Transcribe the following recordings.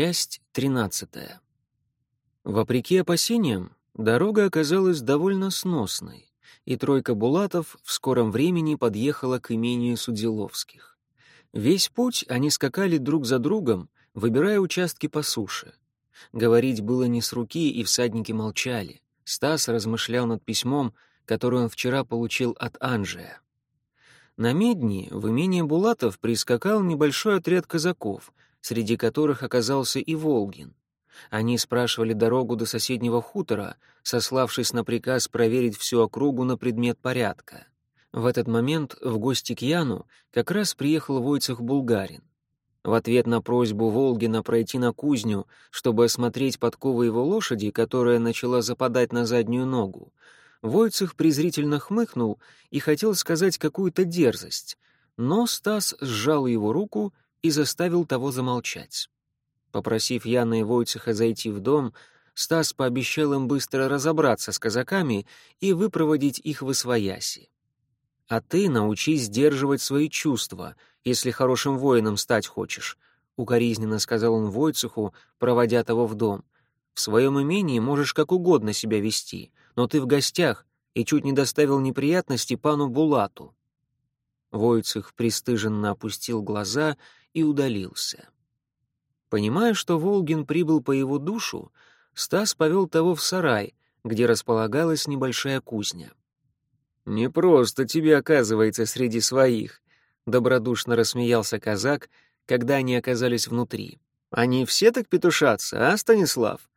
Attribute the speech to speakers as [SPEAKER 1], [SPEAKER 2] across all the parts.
[SPEAKER 1] Часть тринадцатая. Вопреки опасениям, дорога оказалась довольно сносной, и тройка булатов в скором времени подъехала к имению Судиловских. Весь путь они скакали друг за другом, выбирая участки по суше. Говорить было не с руки, и всадники молчали. Стас размышлял над письмом, которое он вчера получил от Анжия. На Медни в имение Булатов прискакал небольшой отряд казаков, среди которых оказался и Волгин. Они спрашивали дорогу до соседнего хутора, сославшись на приказ проверить всю округу на предмет порядка. В этот момент в гости к Яну как раз приехал Войцех Булгарин. В ответ на просьбу Волгина пройти на кузню, чтобы осмотреть подковы его лошади, которая начала западать на заднюю ногу, Войцех презрительно хмыкнул и хотел сказать какую-то дерзость, но Стас сжал его руку и заставил того замолчать. Попросив Яна и Войцеха зайти в дом, Стас пообещал им быстро разобраться с казаками и выпроводить их в освояси. «А ты научись сдерживать свои чувства, если хорошим воином стать хочешь», — укоризненно сказал он Войцеху, проводя того в дом. «В своем имении можешь как угодно себя вести, но ты в гостях и чуть не доставил неприятности пану Булату». Войцех пристыженно опустил глаза и удалился. Понимая, что Волгин прибыл по его душу, Стас повел того в сарай, где располагалась небольшая кузня. «Не просто тебе оказывается среди своих», — добродушно рассмеялся казак, когда они оказались внутри. «Они все так петушатся, а, Станислав?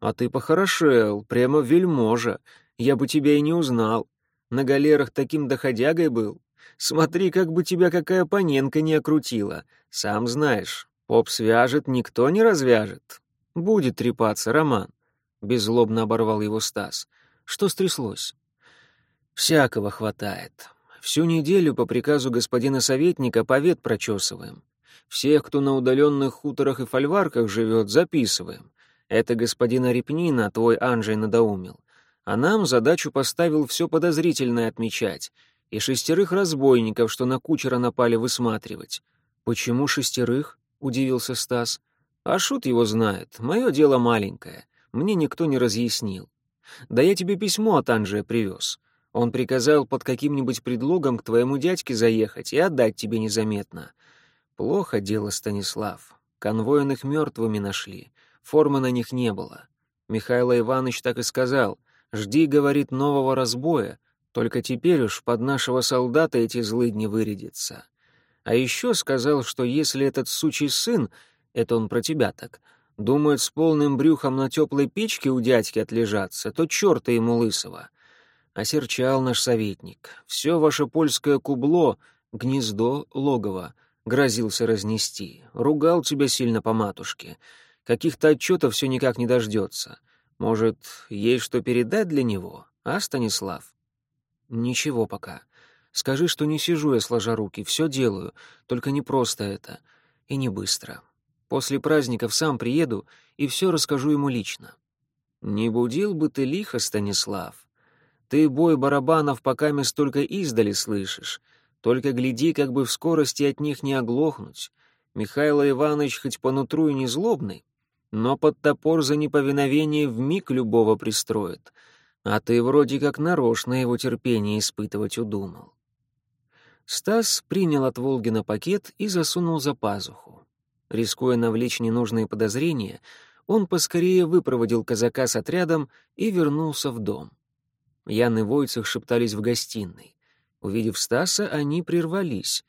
[SPEAKER 1] А ты похорошел, прямо вельможа. Я бы тебя и не узнал. На галерах таким доходягой был. Смотри, как бы тебя какая паненка не окрутила. Сам знаешь, поп свяжет, никто не развяжет. Будет трепаться, Роман. Беззлобно оборвал его Стас. Что стряслось? Всякого хватает. Всю неделю по приказу господина советника повет прочесываем. Всех, кто на удаленных хуторах и фольварках живет, записываем. Это господина Репнина твой Анжей надоумил. А нам задачу поставил все подозрительное отмечать. И шестерых разбойников, что на кучера напали, высматривать. «Почему шестерых?» — удивился Стас. «А шут его знает. Мое дело маленькое. Мне никто не разъяснил. Да я тебе письмо от Анжия привез. Он приказал под каким-нибудь предлогом к твоему дядьке заехать и отдать тебе незаметно. Плохо дело, Станислав. Конвоиных мертвыми нашли. Формы на них не было. Михаил Иванович так и сказал. «Жди, — говорит, — нового разбоя. Только теперь уж под нашего солдата эти злыдни вырядятся». А еще сказал, что если этот сучий сын, это он про тебя так, думает с полным брюхом на теплой печке у дядьки отлежаться, то черта ему лысого. Осерчал наш советник. Все ваше польское кубло, гнездо, логово, грозился разнести. Ругал тебя сильно по матушке. Каких-то отчетов все никак не дождется. Может, есть что передать для него, а, Станислав? Ничего пока. Скажи, что не сижу я сложа руки, все делаю, только не просто это. И не быстро. После праздников сам приеду и все расскажу ему лично. Не будил бы ты лихо, Станислав. Ты бой барабанов пока мы столько издали слышишь. Только гляди, как бы в скорости от них не оглохнуть. Михаил Иванович хоть по нутру и не злобный, но под топор за неповиновение в миг любого пристроит, а ты вроде как нарочно его терпение испытывать удумал. Стас принял от Волгина пакет и засунул за пазуху. Рискуя навлечь ненужные подозрения, он поскорее выпроводил казака с отрядом и вернулся в дом. Ян и Войцех шептались в гостиной. Увидев Стаса, они прервались.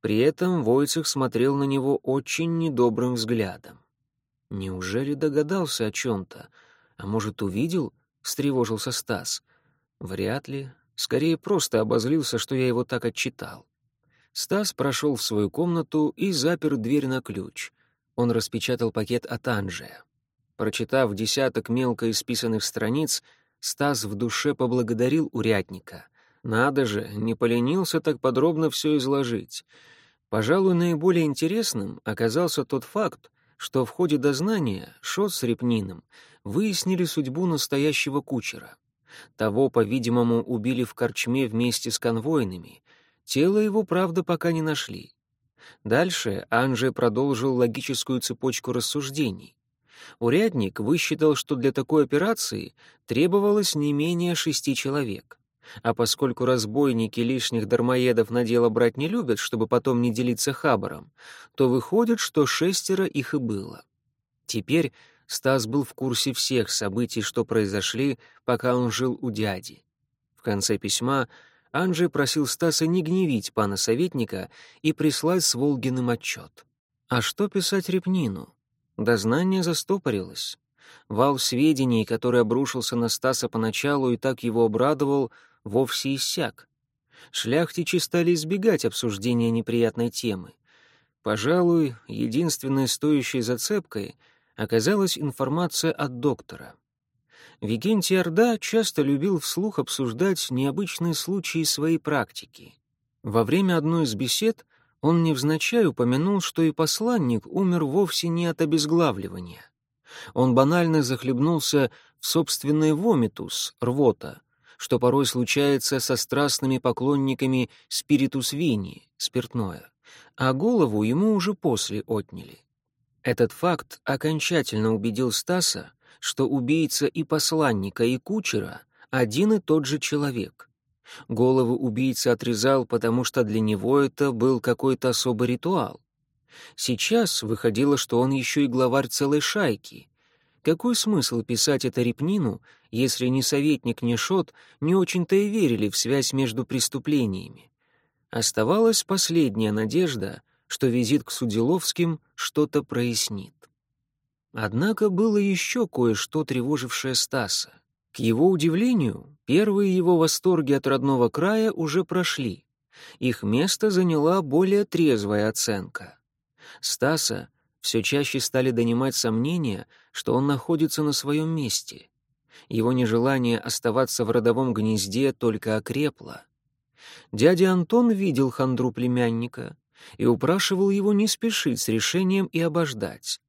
[SPEAKER 1] При этом Войцех смотрел на него очень недобрым взглядом. Неужели догадался о чем-то? А может, увидел? Встревожился Стас. Вряд ли. Скорее, просто обозлился, что я его так отчитал. Стас прошел в свою комнату и запер дверь на ключ. Он распечатал пакет от Анжия. Прочитав десяток мелко исписанных страниц, Стас в душе поблагодарил урядника. Надо же, не поленился так подробно все изложить. Пожалуй, наиболее интересным оказался тот факт, что в ходе дознания Шот с Репниным выяснили судьбу настоящего кучера. Того, по-видимому, убили в корчме вместе с конвойными. Тело его, правда, пока не нашли. Дальше Анже продолжил логическую цепочку рассуждений. Урядник высчитал, что для такой операции требовалось не менее шести человек. А поскольку разбойники лишних дармоедов на дело брать не любят, чтобы потом не делиться хабаром, то выходит, что шестеро их и было. Теперь Стас был в курсе всех событий, что произошли, пока он жил у дяди. В конце письма Анджей просил Стаса не гневить пана советника и прислать с Волгиным отчет. А что писать Репнину? Дознание застопорилось. Вал сведений, который обрушился на Стаса поначалу и так его обрадовал, вовсе иссяк. Шляхтичи стали избегать обсуждения неприятной темы. Пожалуй, единственной стоящей зацепкой оказалась информация от доктора. Викентий Орда часто любил вслух обсуждать необычные случаи своей практики. Во время одной из бесед он невзначай упомянул, что и посланник умер вовсе не от обезглавливания. Он банально захлебнулся в собственной вомитус, рвота, что порой случается со страстными поклонниками спиритус вини, спиртное, а голову ему уже после отняли. Этот факт окончательно убедил Стаса, что убийца и посланника, и кучера — один и тот же человек. Голову убийца отрезал, потому что для него это был какой-то особый ритуал. Сейчас выходило, что он еще и главарь целой шайки. Какой смысл писать это Репнину, если ни советник, ни Шот не очень-то и верили в связь между преступлениями? Оставалась последняя надежда, что визит к Судиловским что-то прояснит. Однако было еще кое-что, тревожившее Стаса. К его удивлению, первые его восторги от родного края уже прошли. Их место заняла более трезвая оценка. Стаса все чаще стали донимать сомнения, что он находится на своем месте. Его нежелание оставаться в родовом гнезде только окрепло. Дядя Антон видел хандру племянника и упрашивал его не спешить с решением и обождать.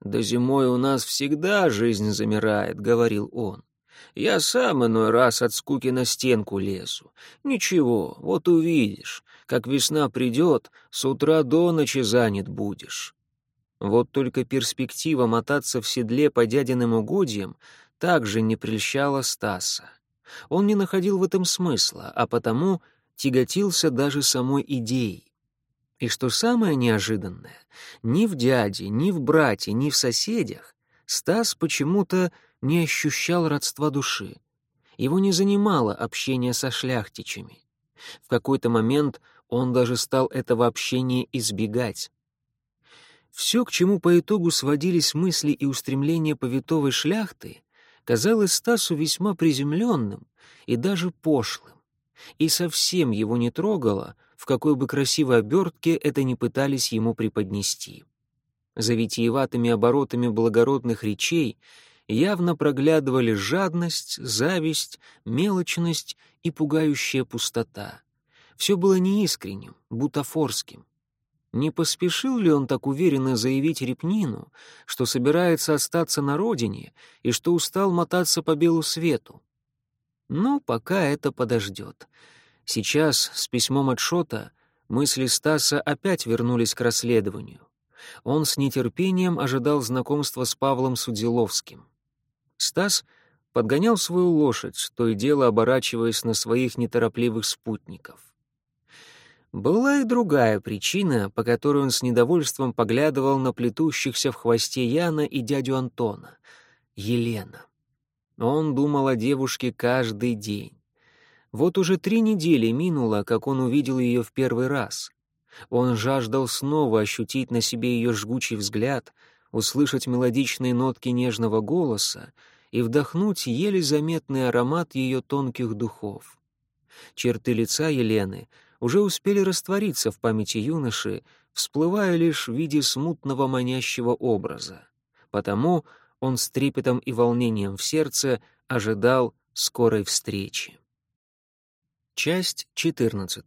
[SPEAKER 1] «Да зимой у нас всегда жизнь замирает», — говорил он. «Я сам иной раз от скуки на стенку лезу. Ничего, вот увидишь, как весна придет, с утра до ночи занят будешь». Вот только перспектива мотаться в седле по дядиным угодьям также не прельщала Стаса. Он не находил в этом смысла, а потому тяготился даже самой идеей. И что самое неожиданное, ни в дяде, ни в брате, ни в соседях Стас почему-то не ощущал родства души. Его не занимало общение со шляхтичами. В какой-то момент он даже стал этого общения избегать. Все, к чему по итогу сводились мысли и устремления повитовой шляхты, казалось Стасу весьма приземленным и даже пошлым. И совсем его не трогало — в какой бы красивой обертке это ни пытались ему преподнести. За витиеватыми оборотами благородных речей явно проглядывали жадность, зависть, мелочность и пугающая пустота. Все было неискренним, бутафорским. Не поспешил ли он так уверенно заявить Репнину, что собирается остаться на родине и что устал мотаться по белу свету? Ну, пока это подождет. Сейчас, с письмом от Шота, мысли Стаса опять вернулись к расследованию. Он с нетерпением ожидал знакомства с Павлом Судиловским. Стас подгонял свою лошадь, то и дело оборачиваясь на своих неторопливых спутников. Была и другая причина, по которой он с недовольством поглядывал на плетущихся в хвосте Яна и дядю Антона — Елена. Он думал о девушке каждый день. Вот уже три недели минуло, как он увидел ее в первый раз. Он жаждал снова ощутить на себе ее жгучий взгляд, услышать мелодичные нотки нежного голоса и вдохнуть еле заметный аромат ее тонких духов. Черты лица Елены уже успели раствориться в памяти юноши, всплывая лишь в виде смутного манящего образа. Потому он с трепетом и волнением в сердце ожидал скорой встречи. Часть 14.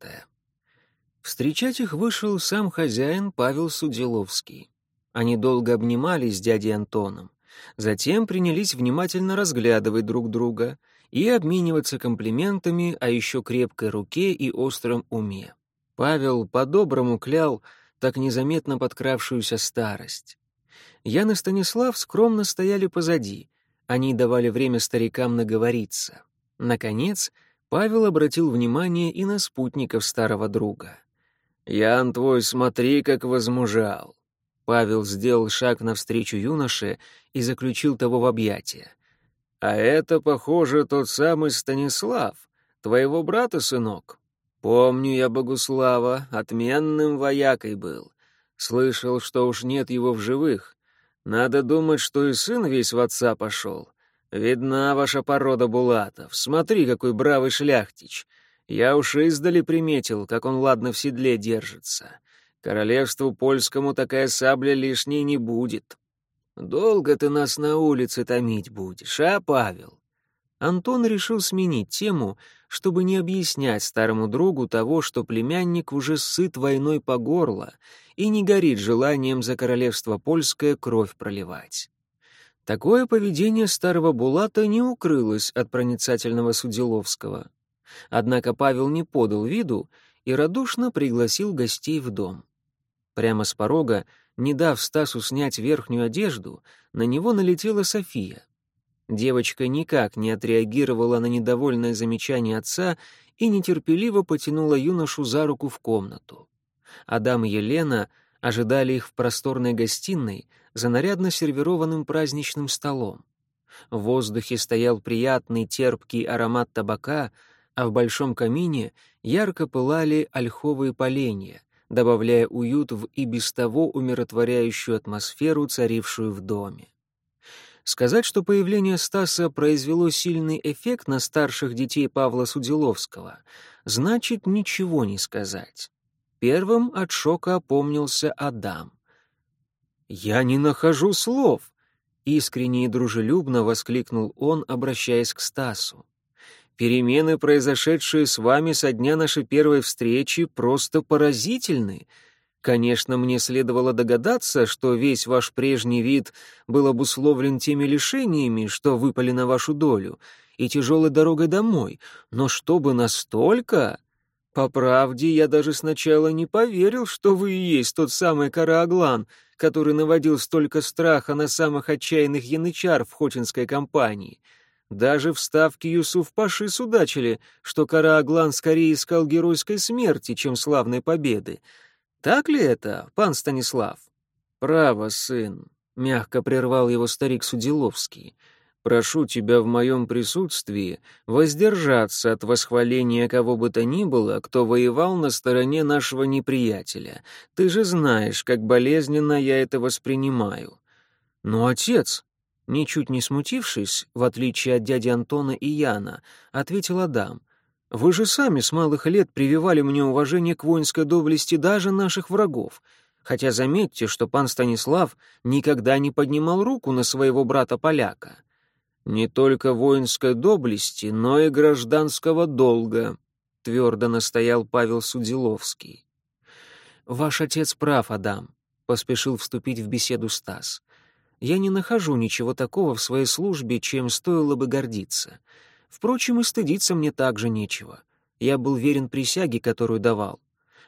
[SPEAKER 1] Встречать их вышел сам хозяин Павел Судиловский. Они долго обнимались с дядей Антоном, затем принялись внимательно разглядывать друг друга и обмениваться комплиментами о еще крепкой руке и остром уме. Павел по-доброму клял так незаметно подкравшуюся старость. Ян и Станислав скромно стояли позади. Они давали время старикам наговориться. Наконец, Павел обратил внимание и на спутников старого друга. «Ян твой, смотри, как возмужал!» Павел сделал шаг навстречу юноше и заключил того в объятия. «А это, похоже, тот самый Станислав, твоего брата, сынок. Помню я Богуслава, отменным воякой был. Слышал, что уж нет его в живых. Надо думать, что и сын весь в отца пошел. Видна ваша порода Булатов. Смотри, какой бравый шляхтич. Я уж издали приметил, как он ладно в седле держится. Королевству польскому такая сабля лишней не будет. Долго ты нас на улице томить будешь, а, Павел? Антон решил сменить тему, чтобы не объяснять старому другу того, что племянник уже сыт войной по горло и не горит желанием за королевство польское кровь проливать. Такое поведение старого Булата не укрылось от проницательного Судиловского. Однако Павел не подал виду и радушно пригласил гостей в дом. Прямо с порога, не дав Стасу снять верхнюю одежду, на него налетела София. Девочка никак не отреагировала на недовольное замечание отца и нетерпеливо потянула юношу за руку в комнату. Адам и Елена ожидали их в просторной гостиной за нарядно сервированным праздничным столом. В воздухе стоял приятный терпкий аромат табака, а в большом камине ярко пылали ольховые поленья, добавляя уют в и без того умиротворяющую атмосферу, царившую в доме. Сказать, что появление Стаса произвело сильный эффект на старших детей Павла Судиловского, значит ничего не сказать. Первым от шока опомнился Адам. «Я не нахожу слов!» — искренне и дружелюбно воскликнул он, обращаясь к Стасу. «Перемены, произошедшие с вами со дня нашей первой встречи, просто поразительны. Конечно, мне следовало догадаться, что весь ваш прежний вид был обусловлен теми лишениями, что выпали на вашу долю, и тяжелой дорогой домой, но чтобы настолько... По правде, я даже сначала не поверил, что вы и есть тот самый Карааглан, который наводил столько страха на самых отчаянных янычар в Хотинской компании. Даже в ставке Юсуф-Паши судачили, что Карааглан скорее искал геройской смерти, чем славной победы. Так ли это, пан Станислав? Право, сын, мягко прервал его старик Судиловский. Прошу тебя в моем присутствии воздержаться от восхваления кого бы то ни было, кто воевал на стороне нашего неприятеля. Ты же знаешь, как болезненно я это воспринимаю. Но отец, ничуть не смутившись, в отличие от дяди Антона и Яна, ответил Адам. Вы же сами с малых лет прививали мне уважение к воинской доблести даже наших врагов. Хотя заметьте, что пан Станислав никогда не поднимал руку на своего брата-поляка. Не только воинской доблести, но и гражданского долга, твердо настоял Павел Судиловский. Ваш отец прав, Адам, поспешил вступить в беседу Стас. Я не нахожу ничего такого в своей службе, чем стоило бы гордиться. Впрочем, и стыдиться мне также нечего. Я был верен присяге, которую давал.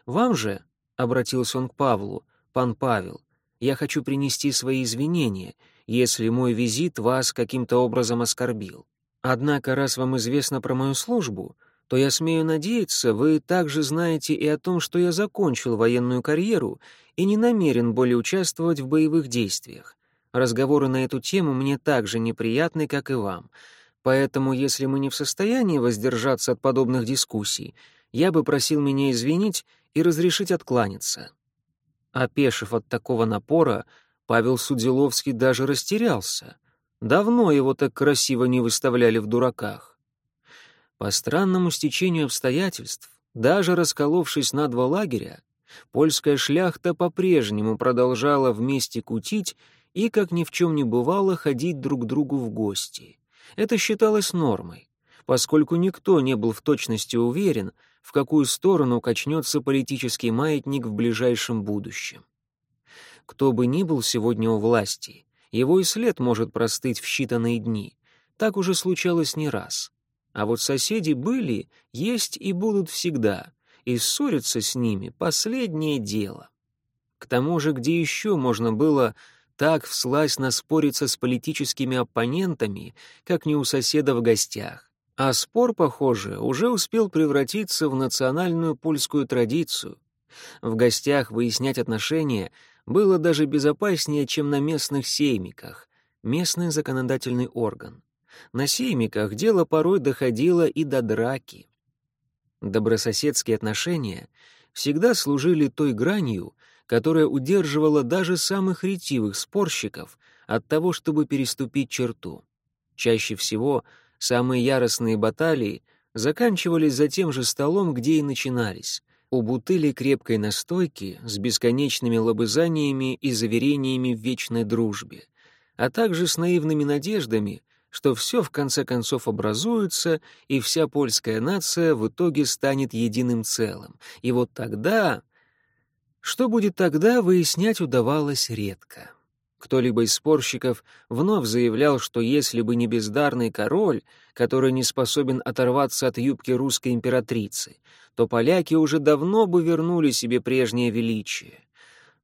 [SPEAKER 1] Вам же, — обратился он к Павлу, — пан Павел, я хочу принести свои извинения, если мой визит вас каким-то образом оскорбил. Однако, раз вам известно про мою службу, то я смею надеяться, вы также знаете и о том, что я закончил военную карьеру и не намерен более участвовать в боевых действиях. Разговоры на эту тему мне так же неприятны, как и вам — Поэтому, если мы не в состоянии воздержаться от подобных дискуссий, я бы просил меня извинить и разрешить откланяться». Опешив от такого напора, Павел Судиловский даже растерялся. Давно его так красиво не выставляли в дураках. По странному стечению обстоятельств, даже расколовшись на два лагеря, польская шляхта по-прежнему продолжала вместе кутить и, как ни в чем не бывало, ходить друг к другу в гости. Это считалось нормой, поскольку никто не был в точности уверен, в какую сторону качнется политический маятник в ближайшем будущем. Кто бы ни был сегодня у власти, его и след может простыть в считанные дни. Так уже случалось не раз. А вот соседи были, есть и будут всегда, и ссориться с ними — последнее дело. К тому же, где еще можно было так вслась наспориться с политическими оппонентами, как не у соседа в гостях? А спор, похоже, уже успел превратиться в национальную польскую традицию. В гостях выяснять отношения было даже безопаснее, чем на местных сеймиках, местный законодательный орган. На сеймиках дело порой доходило и до драки. Добрососедские отношения всегда служили той гранью, которая удерживала даже самых ретивых спорщиков от того, чтобы переступить черту. Чаще всего — Самые яростные баталии заканчивались за тем же столом, где и начинались, у бутыли крепкой настойки с бесконечными лобызаниями и заверениями в вечной дружбе, а также с наивными надеждами, что все в конце концов образуется, и вся польская нация в итоге станет единым целым. И вот тогда... Что будет тогда, выяснять удавалось редко. Кто-либо из спорщиков вновь заявлял, что если бы не бездарный король, который не способен оторваться от юбки русской императрицы, то поляки уже давно бы вернули себе прежнее величие.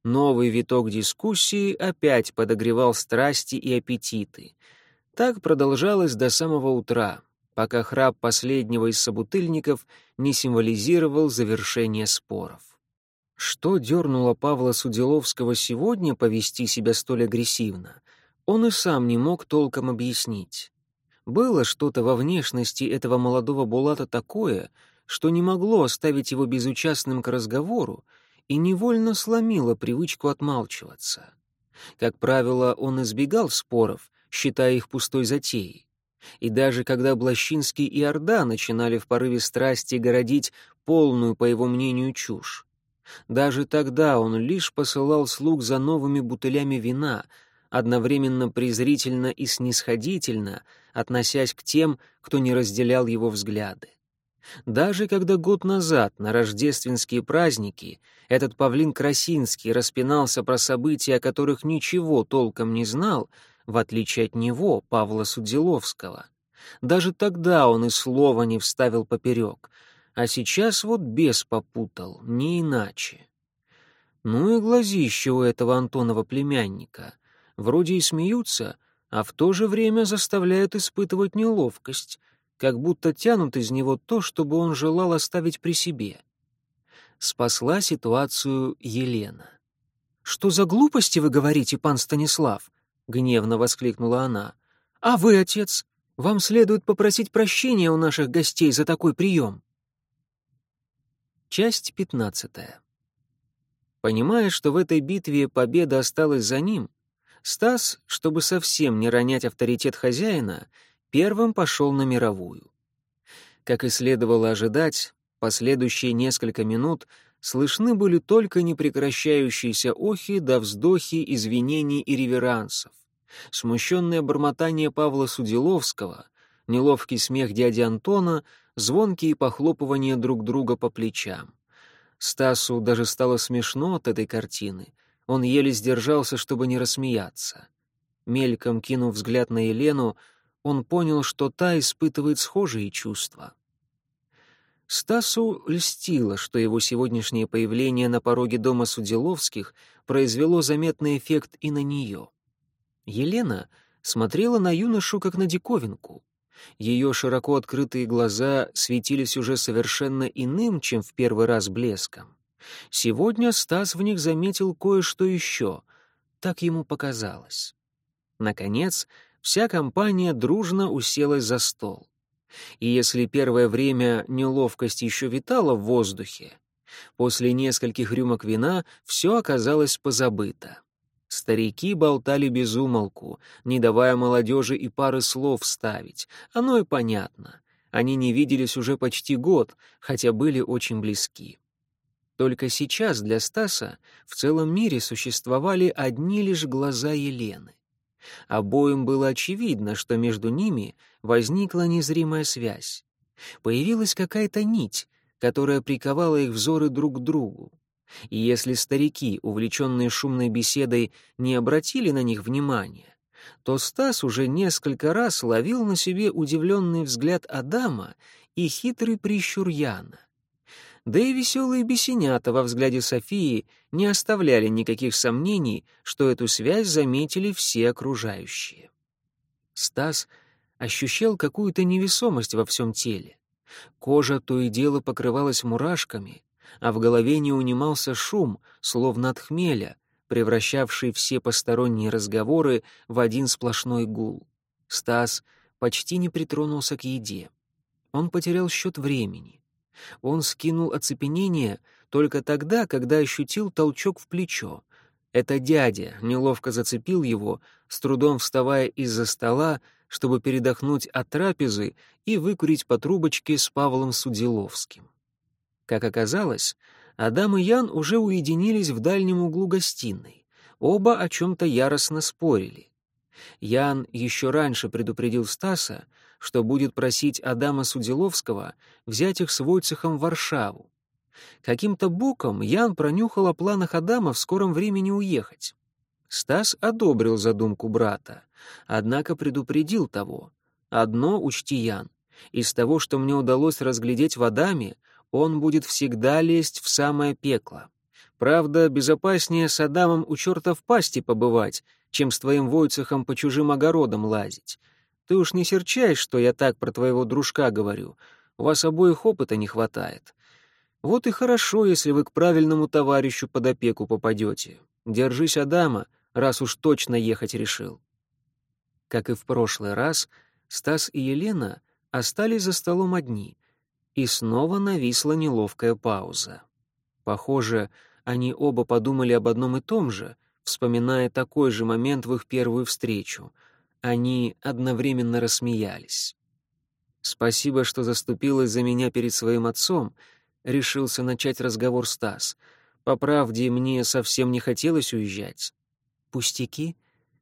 [SPEAKER 1] Новый виток дискуссии опять подогревал страсти и аппетиты. Так продолжалось до самого утра, пока храп последнего из собутыльников не символизировал завершение споров. Что дернуло Павла Суделовского сегодня повести себя столь агрессивно, он и сам не мог толком объяснить. Было что-то во внешности этого молодого Булата такое, что не могло оставить его безучастным к разговору и невольно сломило привычку отмалчиваться. Как правило, он избегал споров, считая их пустой затеей. И даже когда Блащинский и Орда начинали в порыве страсти городить полную, по его мнению, чушь, даже тогда он лишь посылал слуг за новыми бутылями вина, одновременно презрительно и снисходительно относясь к тем, кто не разделял его взгляды. Даже когда год назад, на рождественские праздники, этот павлин Красинский распинался про события, о которых ничего толком не знал, в отличие от него, Павла Судзиловского. Даже тогда он и слова не вставил поперек, а сейчас вот бес попутал, не иначе. Ну и глазище у этого Антонова племянника. Вроде и смеются, а в то же время заставляют испытывать неловкость, как будто тянут из него то, чтобы он желал оставить при себе. Спасла ситуацию Елена. «Что за глупости вы говорите, пан Станислав?» — гневно воскликнула она. «А вы, отец, вам следует попросить прощения у наших гостей за такой прием». Часть пятнадцатая. Понимая, что в этой битве победа осталась за ним, Стас, чтобы совсем не ронять авторитет хозяина, первым пошел на мировую. Как и следовало ожидать, последующие несколько минут слышны были только непрекращающиеся охи да вздохи извинений и реверансов, смущенное бормотание Павла Судиловского, неловкий смех дяди Антона — звонкие похлопывания друг друга по плечам. Стасу даже стало смешно от этой картины. Он еле сдержался, чтобы не рассмеяться. Мельком кинув взгляд на Елену, он понял, что та испытывает схожие чувства. Стасу льстило, что его сегодняшнее появление на пороге дома Судиловских произвело заметный эффект и на нее. Елена смотрела на юношу как на диковинку. Ее широко открытые глаза светились уже совершенно иным, чем в первый раз блеском. Сегодня Стас в них заметил кое-что еще. Так ему показалось. Наконец, вся компания дружно уселась за стол. И если первое время неловкость еще витала в воздухе, после нескольких рюмок вина все оказалось позабыто. Старики болтали без умолку, не давая молодежи и пары слов ставить. Оно и понятно. Они не виделись уже почти год, хотя были очень близки. Только сейчас для Стаса в целом мире существовали одни лишь глаза Елены. Обоим было очевидно, что между ними возникла незримая связь. Появилась какая-то нить, которая приковала их взоры друг к другу. И если старики, увлеченные шумной беседой, не обратили на них внимания, то Стас уже несколько раз ловил на себе удивленный взгляд Адама и хитрый прищур Яна. Да и веселые бесенята во взгляде Софии не оставляли никаких сомнений, что эту связь заметили все окружающие. Стас ощущал какую-то невесомость во всем теле. Кожа то и дело покрывалась мурашками, а в голове не унимался шум, словно от хмеля, превращавший все посторонние разговоры в один сплошной гул. Стас почти не притронулся к еде. Он потерял счет времени. Он скинул оцепенение только тогда, когда ощутил толчок в плечо. Это дядя неловко зацепил его, с трудом вставая из-за стола, чтобы передохнуть от трапезы и выкурить по трубочке с Павлом Судиловским. Как оказалось, Адам и Ян уже уединились в дальнем углу гостиной. Оба о чем-то яростно спорили. Ян еще раньше предупредил Стаса, что будет просить Адама Судиловского взять их с Войцехом в Варшаву. Каким-то боком Ян пронюхал о планах Адама в скором времени уехать. Стас одобрил задумку брата, однако предупредил того. Одно учти, Ян, из того, что мне удалось разглядеть в Адаме, он будет всегда лезть в самое пекло. Правда, безопаснее с Адамом у черта в пасти побывать, чем с твоим Войцехом по чужим огородам лазить. Ты уж не серчай, что я так про твоего дружка говорю. У вас обоих опыта не хватает. Вот и хорошо, если вы к правильному товарищу под опеку попадете. Держись Адама, раз уж точно ехать решил. Как и в прошлый раз, Стас и Елена остались за столом одни, и снова нависла неловкая пауза. Похоже, они оба подумали об одном и том же, вспоминая такой же момент в их первую встречу. Они одновременно рассмеялись. «Спасибо, что заступилась за меня перед своим отцом», — решился начать разговор Стас. «По правде, мне совсем не хотелось уезжать. Пустяки.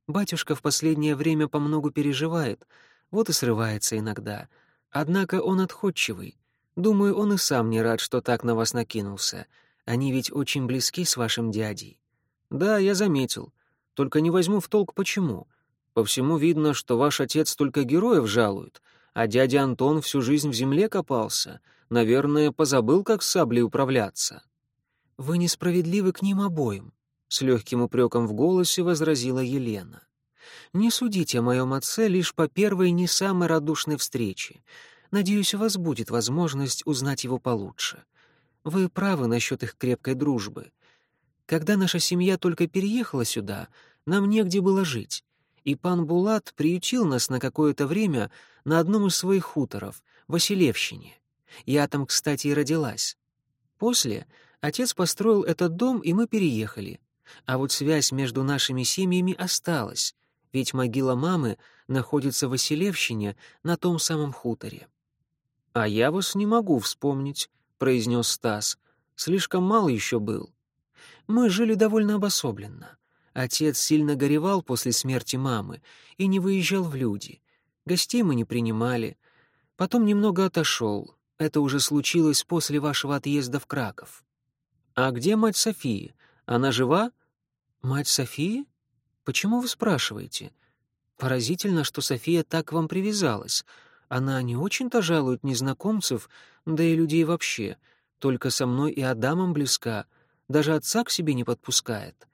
[SPEAKER 1] Батюшка в последнее время по многу переживает, вот и срывается иногда. Однако он отходчивый. Думаю, он и сам не рад, что так на вас накинулся. Они ведь очень близки с вашим дядей. Да, я заметил. Только не возьму в толк, почему. По всему видно, что ваш отец только героев жалует, а дядя Антон всю жизнь в земле копался. Наверное, позабыл, как с саблей управляться. Вы несправедливы к ним обоим. С легким упреком в голосе возразила Елена. «Не судите о моем отце лишь по первой не самой радушной встрече. Надеюсь, у вас будет возможность узнать его получше. Вы правы насчет их крепкой дружбы. Когда наша семья только переехала сюда, нам негде было жить, и пан Булат приютил нас на какое-то время на одном из своих хуторов, Василевщине. Я там, кстати, и родилась. После отец построил этот дом, и мы переехали. А вот связь между нашими семьями осталась, ведь могила мамы находится в Василевщине на том самом хуторе. «А я вас не могу вспомнить», — произнес Стас. «Слишком мало еще был. Мы жили довольно обособленно. Отец сильно горевал после смерти мамы и не выезжал в люди. Гостей мы не принимали. Потом немного отошел. Это уже случилось после вашего отъезда в Краков. А где мать Софии? Она жива? Мать Софии? Почему вы спрашиваете? Поразительно, что София так к вам привязалась. Она не очень-то жалует незнакомцев, да и людей вообще. Только со мной и Адамом близка. Даже отца к себе не подпускает.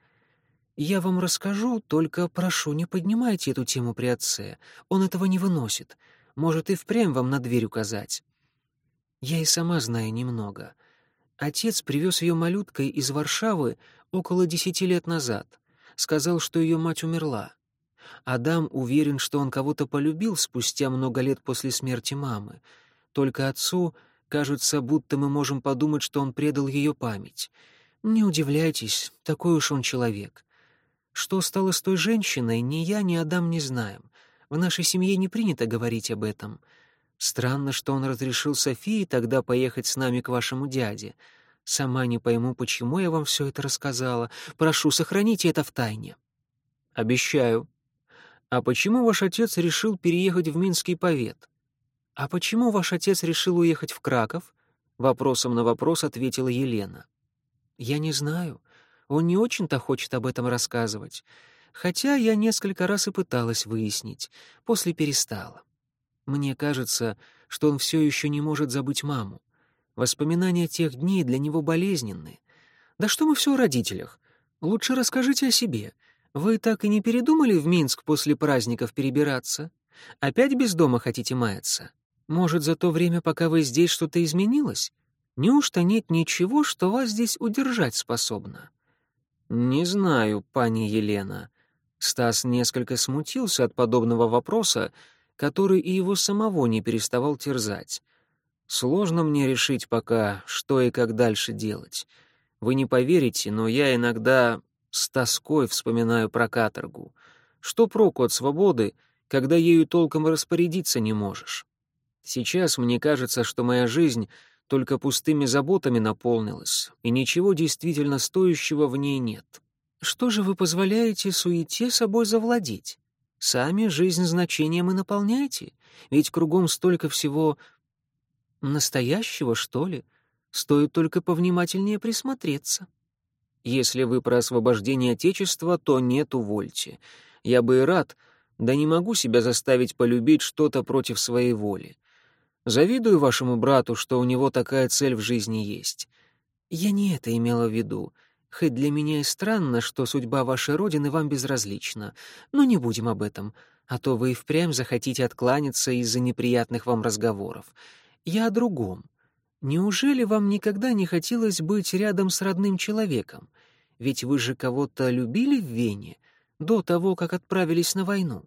[SPEAKER 1] Я вам расскажу, только прошу, не поднимайте эту тему при отце. Он этого не выносит. Может, и впрямь вам на дверь указать. Я и сама знаю немного. Отец привез ее малюткой из Варшавы около десяти лет назад. Сказал, что ее мать умерла. Адам уверен, что он кого-то полюбил спустя много лет после смерти мамы. Только отцу кажется, будто мы можем подумать, что он предал ее память. Не удивляйтесь, такой уж он человек. Что стало с той женщиной, ни я, ни Адам не знаем. В нашей семье не принято говорить об этом. Странно, что он разрешил Софии тогда поехать с нами к вашему дяде. Сама не пойму, почему я вам все это рассказала. Прошу, сохраните это в тайне. Обещаю. А почему ваш отец решил переехать в Минский повет? А почему ваш отец решил уехать в Краков? Вопросом на вопрос ответила Елена. Я не знаю. Он не очень-то хочет об этом рассказывать. Хотя я несколько раз и пыталась выяснить, после перестала. Мне кажется, что он все еще не может забыть маму. Воспоминания тех дней для него болезненны. Да что мы все о родителях? Лучше расскажите о себе. Вы так и не передумали в Минск после праздников перебираться? Опять без дома хотите маяться? Может, за то время, пока вы здесь, что-то изменилось? Неужто нет ничего, что вас здесь удержать способно? Не знаю, пани Елена. Стас несколько смутился от подобного вопроса, который и его самого не переставал терзать. Сложно мне решить пока, что и как дальше делать. Вы не поверите, но я иногда с тоской вспоминаю про каторгу. Что проку от свободы, когда ею толком распорядиться не можешь? Сейчас мне кажется, что моя жизнь только пустыми заботами наполнилась, и ничего действительно стоящего в ней нет. Что же вы позволяете суете собой завладеть? Сами жизнь значением и наполняете, ведь кругом столько всего настоящего, что ли. Стоит только повнимательнее присмотреться. Если вы про освобождение Отечества, то нет, увольте. Я бы и рад, да не могу себя заставить полюбить что-то против своей воли. Завидую вашему брату, что у него такая цель в жизни есть. Я не это имела в виду. Хоть для меня и странно, что судьба вашей родины вам безразлична. Но не будем об этом, а то вы и впрямь захотите откланяться из-за неприятных вам разговоров. Я о другом. Неужели вам никогда не хотелось быть рядом с родным человеком? Ведь вы же кого-то любили в Вене до того, как отправились на войну.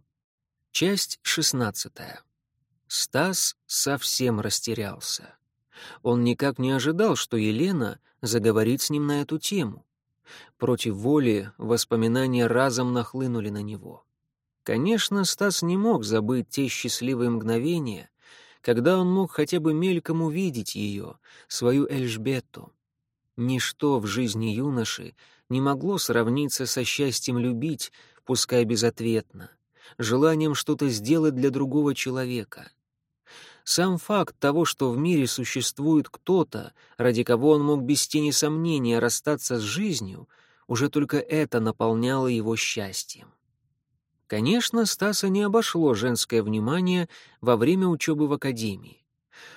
[SPEAKER 1] Часть шестнадцатая. Стас совсем растерялся. Он никак не ожидал, что Елена заговорит с ним на эту тему. Против воли воспоминания разом нахлынули на него. Конечно, Стас не мог забыть те счастливые мгновения, когда он мог хотя бы мельком увидеть ее, свою Эльжбетту. Ничто в жизни юноши не могло сравниться со счастьем любить, пускай безответно, желанием что-то сделать для другого человека. Сам факт того, что в мире существует кто-то, ради кого он мог без тени сомнения расстаться с жизнью, уже только это наполняло его счастьем. Конечно, Стаса не обошло женское внимание во время учебы в академии.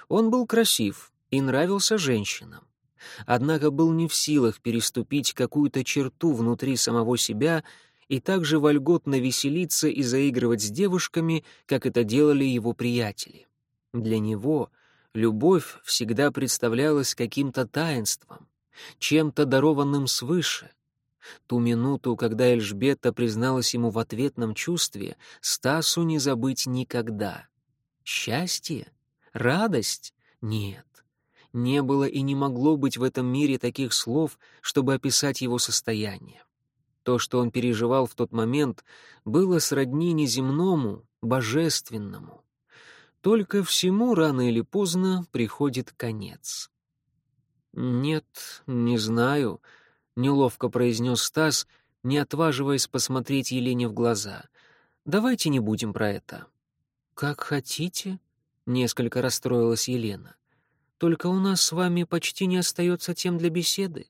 [SPEAKER 1] Он был красив и нравился женщинам. Однако был не в силах переступить какую-то черту внутри самого себя и также вольготно веселиться и заигрывать с девушками, как это делали его приятели. Для него любовь всегда представлялась каким-то таинством, чем-то дарованным свыше. Ту минуту, когда Эльжбета призналась ему в ответном чувстве, Стасу не забыть никогда. Счастье? Радость? Нет. Не было и не могло быть в этом мире таких слов, чтобы описать его состояние. То, что он переживал в тот момент, было сродни неземному, божественному. Только всему рано или поздно приходит конец. «Нет, не знаю», — неловко произнес Стас, не отваживаясь посмотреть Елене в глаза. «Давайте не будем про это». «Как хотите», — несколько расстроилась Елена. «Только у нас с вами почти не остается тем для беседы.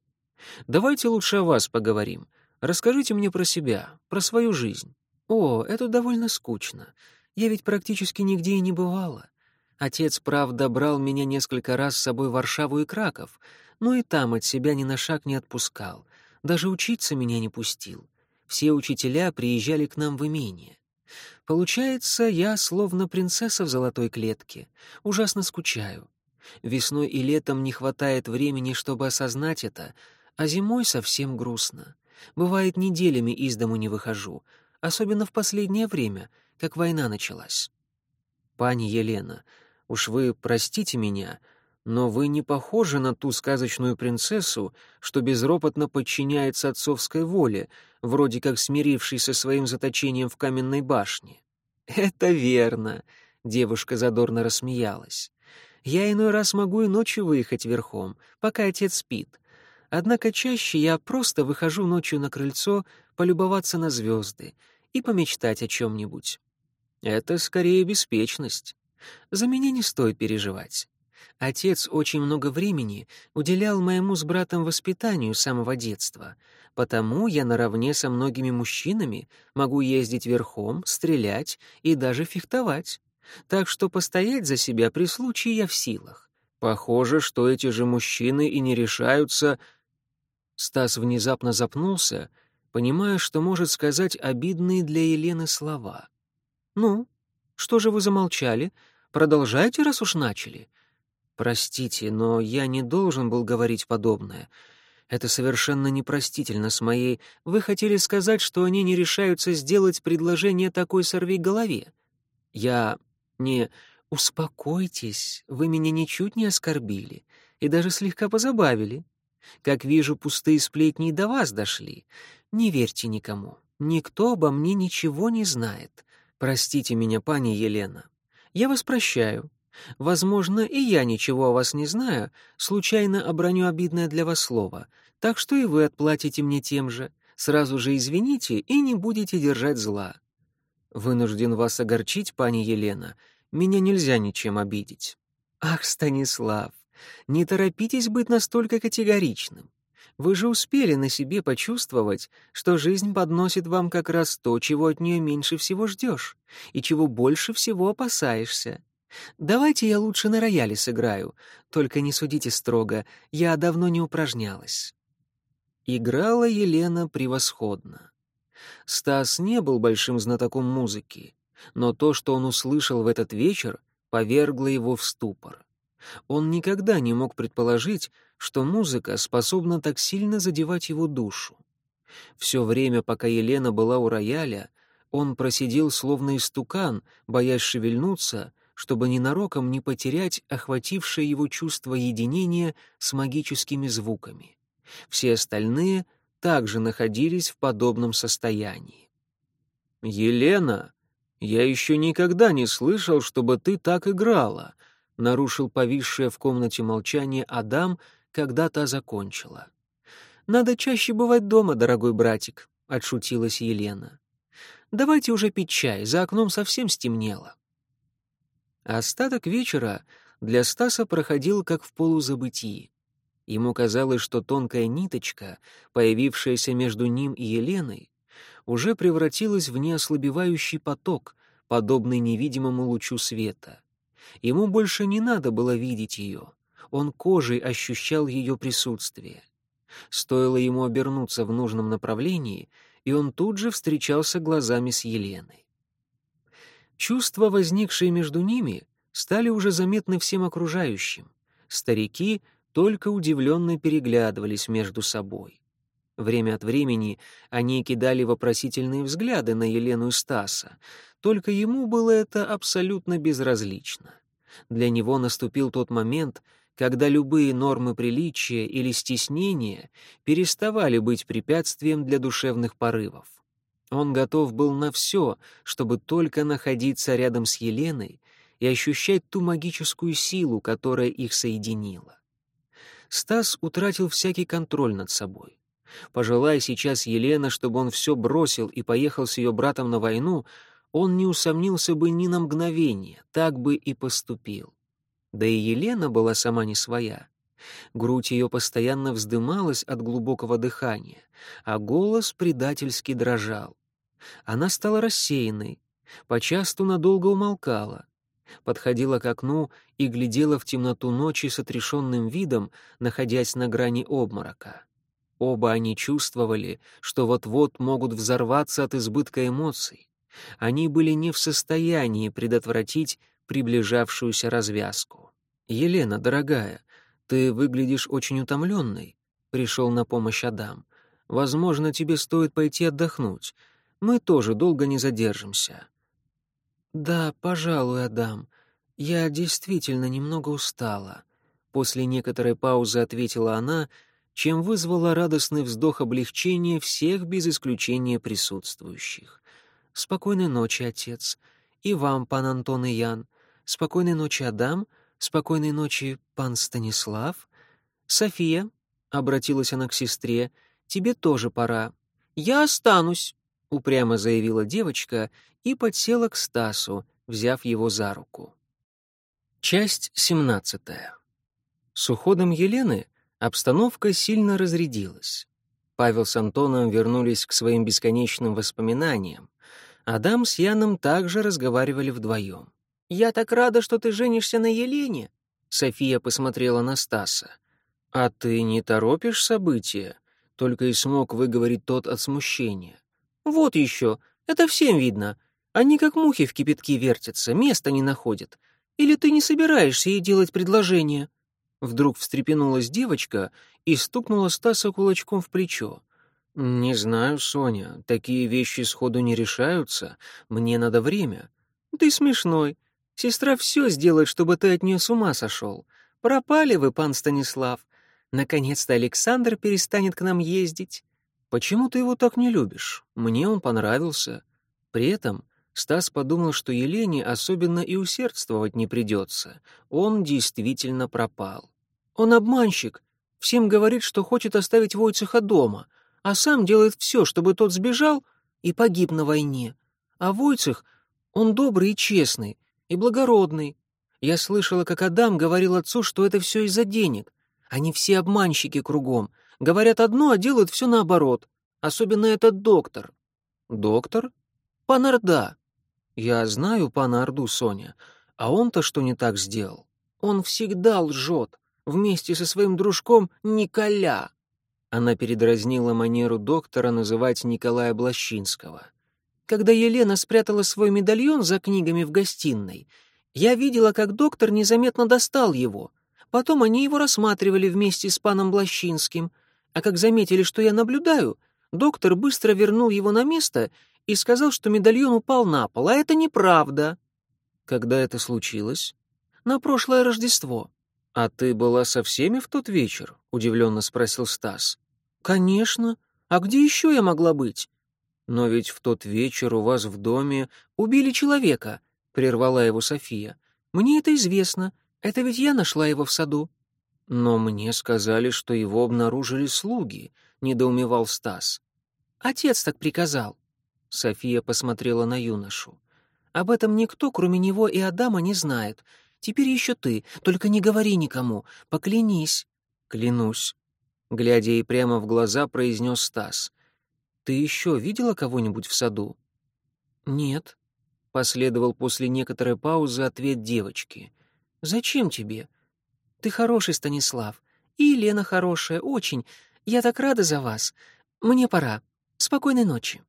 [SPEAKER 1] Давайте лучше о вас поговорим. Расскажите мне про себя, про свою жизнь. О, это довольно скучно. Я ведь практически нигде и не бывала. Отец, правда, брал меня несколько раз с собой в Варшаву и Краков, но и там от себя ни на шаг не отпускал. Даже учиться меня не пустил. Все учителя приезжали к нам в имение. Получается, я словно принцесса в золотой клетке. Ужасно скучаю. Весной и летом не хватает времени, чтобы осознать это, а зимой совсем грустно. Бывает, неделями из дому не выхожу, особенно в последнее время — как война началась. «Пани Елена, уж вы простите меня, но вы не похожи на ту сказочную принцессу, что безропотно подчиняется отцовской воле, вроде как смирившись со своим заточением в каменной башне». «Это верно», — девушка задорно рассмеялась. «Я иной раз могу и ночью выехать верхом, пока отец спит. Однако чаще я просто выхожу ночью на крыльцо полюбоваться на звезды и помечтать о чем-нибудь. Это скорее беспечность. За меня не стоит переживать. Отец очень много времени уделял моему с братом воспитанию с самого детства, потому я наравне со многими мужчинами могу ездить верхом, стрелять и даже фехтовать. Так что постоять за себя при случае я в силах. Похоже, что эти же мужчины и не решаются... Стас внезапно запнулся, понимая, что может сказать обидные для Елены слова. «Ну, что же вы замолчали? Продолжайте, раз уж начали». «Простите, но я не должен был говорить подобное. Это совершенно непростительно с моей... Вы хотели сказать, что они не решаются сделать предложение такой сорви голове. Я не... Успокойтесь, вы меня ничуть не оскорбили и даже слегка позабавили. Как вижу, пустые сплетни до вас дошли. Не верьте никому. Никто обо мне ничего не знает. Простите меня, пани Елена. Я вас прощаю. Возможно, и я ничего о вас не знаю, случайно оброню обидное для вас слово, так что и вы отплатите мне тем же. Сразу же извините и не будете держать зла. Вынужден вас огорчить, пани Елена. Меня нельзя ничем обидеть. Ах, Станислав, не торопитесь быть настолько категоричным. Вы же успели на себе почувствовать, что жизнь подносит вам как раз то, чего от нее меньше всего ждешь, и чего больше всего опасаешься. Давайте я лучше на рояле сыграю, только не судите строго, я давно не упражнялась. Играла Елена превосходно. Стас не был большим знатоком музыки, но то, что он услышал в этот вечер, повергло его в ступор. Он никогда не мог предположить, что музыка способна так сильно задевать его душу. Все время, пока Елена была у рояля, он просидел словно истукан, боясь шевельнуться, чтобы ненароком не потерять охватившее его чувство единения с магическими звуками. Все остальные — также находились в подобном состоянии. «Елена, я еще никогда не слышал, чтобы ты так играла», — нарушил повисшее в комнате молчание Адам, когда та закончила. «Надо чаще бывать дома, дорогой братик», — отшутилась Елена. «Давайте уже пить чай, за окном совсем стемнело». Остаток вечера для Стаса проходил как в полузабытии. Ему казалось, что тонкая ниточка, появившаяся между ним и Еленой, уже превратилась в неослабевающий поток, подобный невидимому лучу света. Ему больше не надо было видеть ее, он кожей ощущал ее присутствие. Стоило ему обернуться в нужном направлении, и он тут же встречался глазами с Еленой. Чувства, возникшие между ними, стали уже заметны всем окружающим. Старики только удивленно переглядывались между собой. Время от времени они кидали вопросительные взгляды на Елену и Стаса, только ему было это абсолютно безразлично. Для него наступил тот момент, когда любые нормы приличия или стеснения переставали быть препятствием для душевных порывов. Он готов был на все, чтобы только находиться рядом с Еленой и ощущать ту магическую силу, которая их соединила. Стас утратил всякий контроль над собой. Пожелая сейчас Елена, чтобы он все бросил и поехал с ее братом на войну, он не усомнился бы ни на мгновение, так бы и поступил. Да и Елена была сама не своя. Грудь ее постоянно вздымалась от глубокого дыхания, а голос предательски дрожал. Она стала рассеянной, почасту надолго умолкала, подходила к окну и глядела в темноту ночи с отрешенным видом, находясь на грани обморока. Оба они чувствовали, что вот-вот могут взорваться от избытка эмоций. Они были не в состоянии предотвратить приближавшуюся развязку. «Елена, дорогая, ты выглядишь очень утомленной», — пришел на помощь Адам. «Возможно, тебе стоит пойти отдохнуть. Мы тоже долго не задержимся». «Да, пожалуй, Адам. Я действительно немного устала», — после некоторой паузы ответила она, чем вызвала радостный вздох облегчения всех без исключения присутствующих. «Спокойной ночи, отец. И вам, пан Антон и Ян. Спокойной ночи, Адам. Спокойной ночи, пан Станислав. София», — обратилась она к сестре, — «тебе тоже пора». «Я останусь», — упрямо заявила девочка и подсела к Стасу, взяв его за руку. Часть семнадцатая. С уходом Елены обстановка сильно разрядилась. Павел с Антоном вернулись к своим бесконечным воспоминаниям. Адам с Яном также разговаривали вдвоем.
[SPEAKER 2] «Я так рада, что ты женишься на Елене!»
[SPEAKER 1] София посмотрела на Стаса. «А ты не торопишь события?» Только и смог выговорить тот от смущения. «Вот еще, это всем видно. Они как мухи в кипятке вертятся, места не находят. Или ты не собираешься ей делать предложение?» Вдруг встрепенулась девочка и стукнула Стаса кулачком в плечо. «Не знаю, Соня, такие вещи сходу не решаются. Мне надо время». «Ты смешной. Сестра все сделает, чтобы ты от нее с ума сошел. Пропали вы, пан Станислав. Наконец-то Александр перестанет к нам ездить. Почему ты его так не любишь? Мне он понравился». При этом Стас подумал, что Елене особенно и усердствовать не придется. Он действительно пропал. Он обманщик. Всем говорит, что хочет оставить Войцеха дома, а сам делает все, чтобы тот сбежал и погиб на войне. А Войцех, он добрый и честный, и благородный. Я слышала, как Адам говорил отцу, что это все из-за денег. Они все обманщики кругом. Говорят одно, а делают все наоборот. Особенно этот доктор. Доктор? Панарда. Я знаю пана Орду, Соня. А он-то что не так сделал? Он всегда лжет вместе со своим дружком Николя». Она передразнила манеру доктора называть Николая Блащинского. «Когда Елена спрятала свой медальон за книгами в гостиной, я видела, как доктор незаметно достал его. Потом они его рассматривали вместе с паном Блащинским. А как заметили, что я наблюдаю, доктор быстро вернул его на место и сказал, что медальон упал на пол, а это неправда». «Когда это случилось?» «На прошлое Рождество». «А ты была со всеми в тот вечер?» — удивленно спросил Стас. «Конечно. А где еще я могла быть?» «Но ведь в тот вечер у вас в доме убили человека», — прервала его София. «Мне это известно. Это ведь я нашла его в саду». «Но мне сказали, что его обнаружили слуги», — недоумевал Стас. «Отец так приказал». София посмотрела на юношу. «Об этом никто, кроме него и Адама, не знает. Теперь еще ты, только не говори никому, поклянись». «Клянусь», — глядя ей прямо в глаза, произнес Стас. «Ты еще видела кого-нибудь в саду?» «Нет», — последовал после некоторой паузы ответ девочки. «Зачем тебе? Ты хороший, Станислав. И Елена хорошая, очень. Я так рада за вас. Мне пора. Спокойной ночи».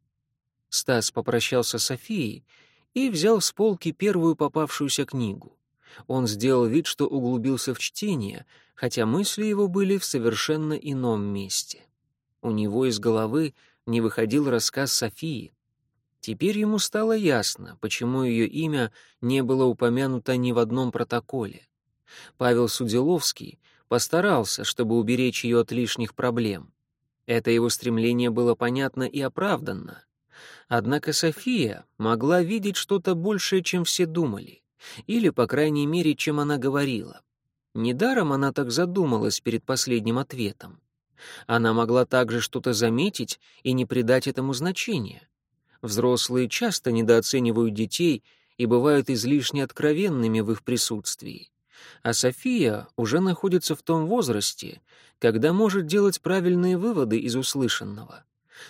[SPEAKER 1] Стас попрощался с Софией и взял с полки первую попавшуюся книгу. Он сделал вид, что углубился в чтение, хотя мысли его были в совершенно ином месте. У него из головы не выходил рассказ Софии. Теперь ему стало ясно, почему ее имя не было упомянуто ни в одном протоколе. Павел Суделовский постарался, чтобы уберечь ее от лишних проблем. Это его стремление было понятно и оправданно. Однако София могла видеть что-то большее, чем все думали. Или, по крайней мере, чем она говорила. Недаром она так задумалась перед последним ответом. Она могла также что-то заметить и не придать этому значения. Взрослые часто недооценивают детей и бывают излишне откровенными в их присутствии. А София уже находится в том возрасте, когда может делать правильные выводы из услышанного.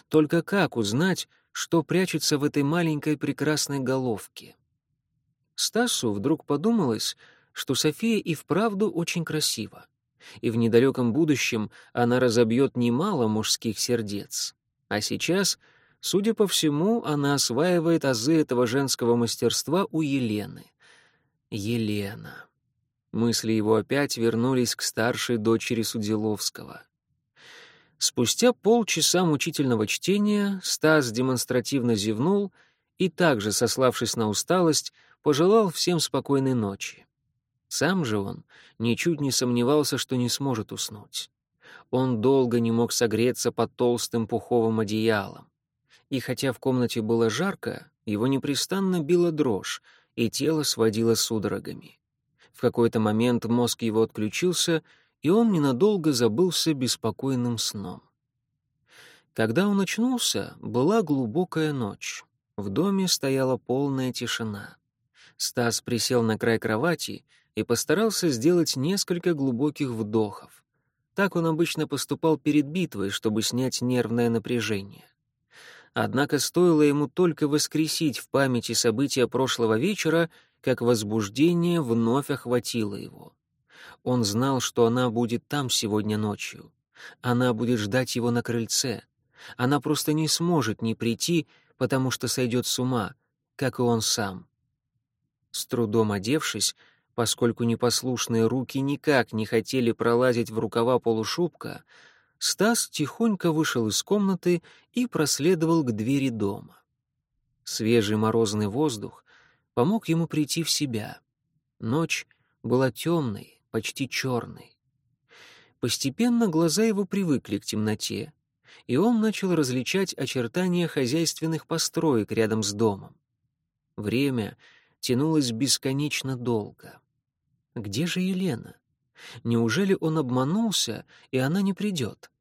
[SPEAKER 1] Только как узнать, что прячется в этой маленькой прекрасной головке? Стасу вдруг подумалось, что София и вправду очень красива, и в недалеком будущем она разобьет немало мужских сердец. А сейчас, судя по всему, она осваивает азы этого женского мастерства у Елены. Елена. Мысли его опять вернулись к старшей дочери Судиловского. Спустя полчаса мучительного чтения Стас демонстративно зевнул и также, сославшись на усталость, пожелал всем спокойной ночи. Сам же он ничуть не сомневался, что не сможет уснуть. Он долго не мог согреться под толстым пуховым одеялом. И хотя в комнате было жарко, его непрестанно била дрожь, и тело сводило судорогами. В какой-то момент мозг его отключился, и он ненадолго забылся беспокойным сном. Когда он очнулся, была глубокая ночь. В доме стояла полная тишина. Стас присел на край кровати и постарался сделать несколько глубоких вдохов. Так он обычно поступал перед битвой, чтобы снять нервное напряжение. Однако стоило ему только воскресить в памяти события прошлого вечера, как возбуждение вновь охватило его. Он знал, что она будет там сегодня ночью. Она будет ждать его на крыльце. Она просто не сможет не прийти, потому что сойдет с ума, как и он сам. С трудом одевшись, поскольку непослушные руки никак не хотели пролазить в рукава полушубка, Стас тихонько вышел из комнаты и проследовал к двери дома. Свежий морозный воздух помог ему прийти в себя. Ночь была темной, почти черной. Постепенно глаза его привыкли к темноте, и он начал различать очертания хозяйственных построек рядом с домом. Время тянулось бесконечно долго. Где же Елена? Неужели он обманулся, и она не придет?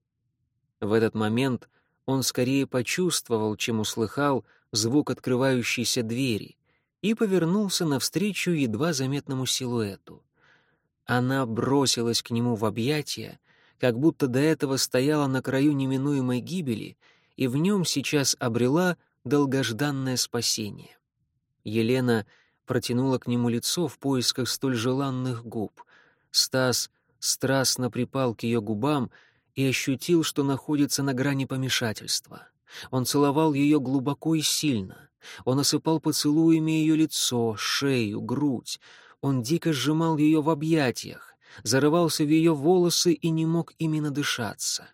[SPEAKER 1] В этот момент он скорее почувствовал, чем услыхал звук открывающейся двери и повернулся навстречу едва заметному силуэту. Она бросилась к нему в объятия, как будто до этого стояла на краю неминуемой гибели и в нем сейчас обрела долгожданное спасение. Елена протянула к нему лицо в поисках столь желанных губ. Стас страстно припал к ее губам и ощутил, что находится на грани помешательства. Он целовал ее глубоко и сильно. Он осыпал поцелуями ее лицо, шею, грудь. Он дико сжимал ее в объятиях, зарывался в ее волосы и не мог ими надышаться.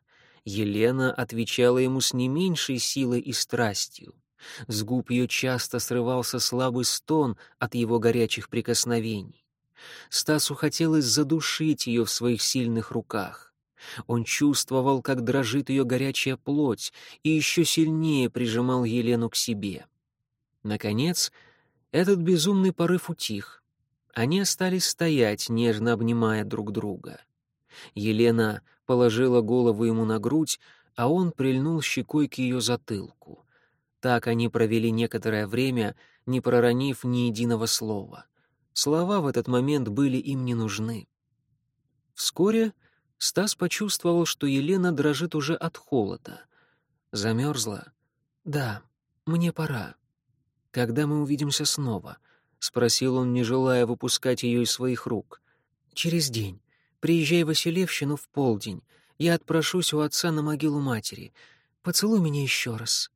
[SPEAKER 1] Елена отвечала ему с не меньшей силой и страстью. С губ ее часто срывался слабый стон от его горячих прикосновений. Стасу хотелось задушить ее в своих сильных руках. Он чувствовал, как дрожит ее горячая плоть, и еще сильнее прижимал Елену к себе. Наконец, этот безумный порыв утих. Они остались стоять, нежно обнимая друг друга. Елена положила голову ему на грудь, а он прильнул щекой к ее затылку. Так они провели некоторое время, не проронив ни единого слова. Слова в этот момент были им не нужны. Вскоре Стас почувствовал, что Елена дрожит уже от холода. Замерзла? «Да, мне пора. Когда мы увидимся снова?» — спросил он, не желая выпускать ее из своих рук. «Через день. Приезжай в Василевщину в полдень. Я отпрошусь у отца на могилу матери. Поцелуй меня еще раз».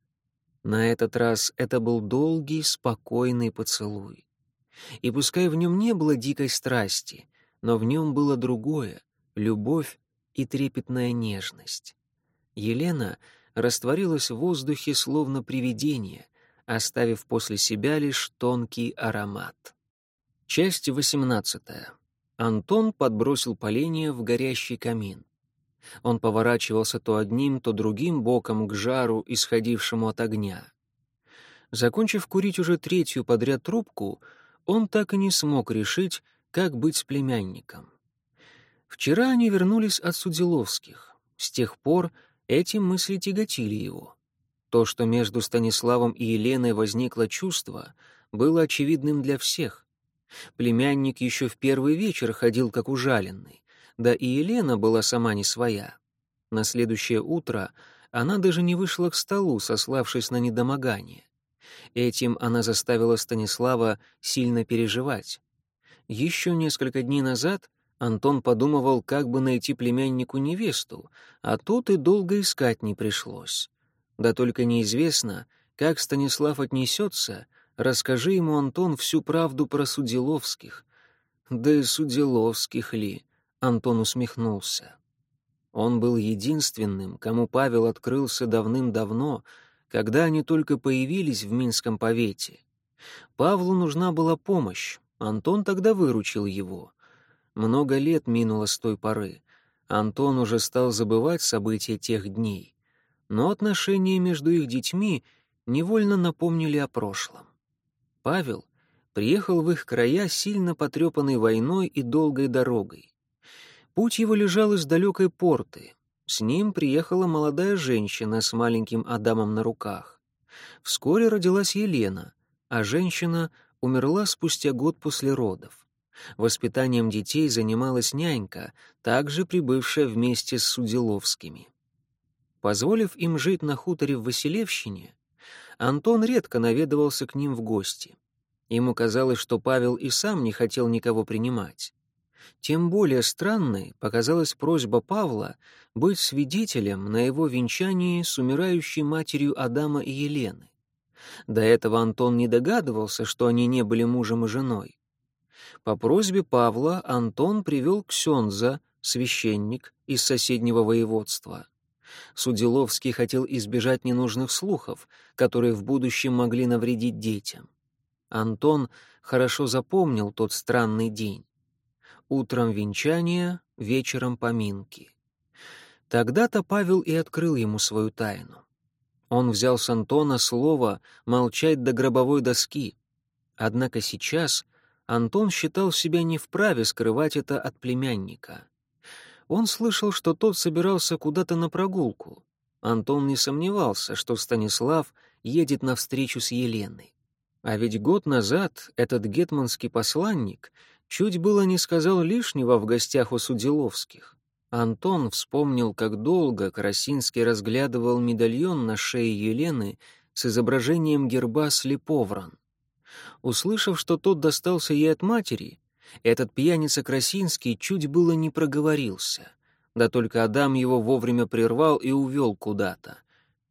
[SPEAKER 1] На этот раз это был долгий, спокойный поцелуй. И пускай в нем не было дикой страсти, но в нем было другое — любовь и трепетная нежность. Елена растворилась в воздухе словно привидение, оставив после себя лишь тонкий аромат. Часть восемнадцатая. Антон подбросил поленья в горящий камин. Он поворачивался то одним, то другим боком к жару, исходившему от огня. Закончив курить уже третью подряд трубку, он так и не смог решить, как быть с племянником. Вчера они вернулись от Судиловских. С тех пор эти мысли тяготили его. То, что между Станиславом и Еленой возникло чувство, было очевидным для всех. Племянник еще в первый вечер ходил как ужаленный, да и Елена была сама не своя. На следующее утро она даже не вышла к столу, сославшись на недомогание. Этим она заставила Станислава сильно переживать. Еще несколько дней назад Антон подумывал, как бы найти племяннику невесту, а тут и долго искать не пришлось. Да только неизвестно, как Станислав отнесется, расскажи ему, Антон, всю правду про Судиловских. Да и Судиловских ли? Антон усмехнулся. Он был единственным, кому Павел открылся давным-давно, когда они только появились в Минском повете. Павлу нужна была помощь, Антон тогда выручил его. Много лет минуло с той поры. Антон уже стал забывать события тех дней. Но отношения между их детьми невольно напомнили о прошлом. Павел приехал в их края сильно потрепанной войной и долгой дорогой. Путь его лежал из далекой порты. С ним приехала молодая женщина с маленьким Адамом на руках. Вскоре родилась Елена, а женщина умерла спустя год после родов. Воспитанием детей занималась нянька, также прибывшая вместе с Судиловскими. Позволив им жить на хуторе в Василевщине, Антон редко наведывался к ним в гости. Ему казалось, что Павел и сам не хотел никого принимать. Тем более странной показалась просьба Павла быть свидетелем на его венчании с умирающей матерью Адама и Елены. До этого Антон не догадывался, что они не были мужем и женой. По просьбе Павла Антон привел Ксенза, священник из соседнего воеводства. Судиловский хотел избежать ненужных слухов, которые в будущем могли навредить детям. Антон хорошо запомнил тот странный день. Утром венчание, вечером поминки. Тогда-то Павел и открыл ему свою тайну. Он взял с Антона слово молчать до гробовой доски. Однако сейчас Антон считал себя не вправе скрывать это от племянника. Он слышал, что тот собирался куда-то на прогулку. Антон не сомневался, что Станислав едет навстречу с Еленой. А ведь год назад этот гетманский посланник Чуть было не сказал лишнего в гостях у Судиловских. Антон вспомнил, как долго Красинский разглядывал медальон на шее Елены с изображением герба слеповран. Услышав, что тот достался ей от матери, этот пьяница Красинский чуть было не проговорился. Да только Адам его вовремя прервал и увел куда-то.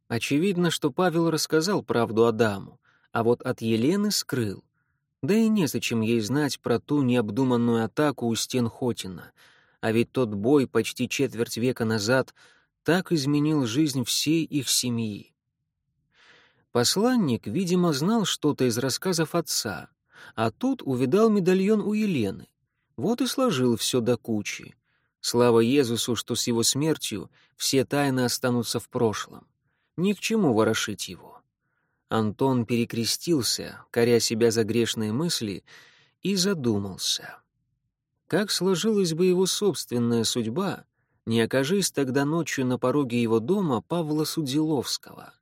[SPEAKER 1] Очевидно, что Павел рассказал правду Адаму, а вот от Елены скрыл. Да и незачем ей знать про ту необдуманную атаку у стен Хотина. А ведь тот бой почти четверть века назад так изменил жизнь всей их семьи. Посланник, видимо, знал что-то из рассказов отца, а тут увидал медальон у Елены. Вот и сложил все до кучи. Слава Иисусу, что с его смертью все тайны останутся в прошлом. Ни к чему ворошить его. Антон перекрестился, коря себя за грешные мысли, и задумался. Как сложилась бы его собственная судьба, не окажись тогда ночью на пороге его дома Павла Судзиловского.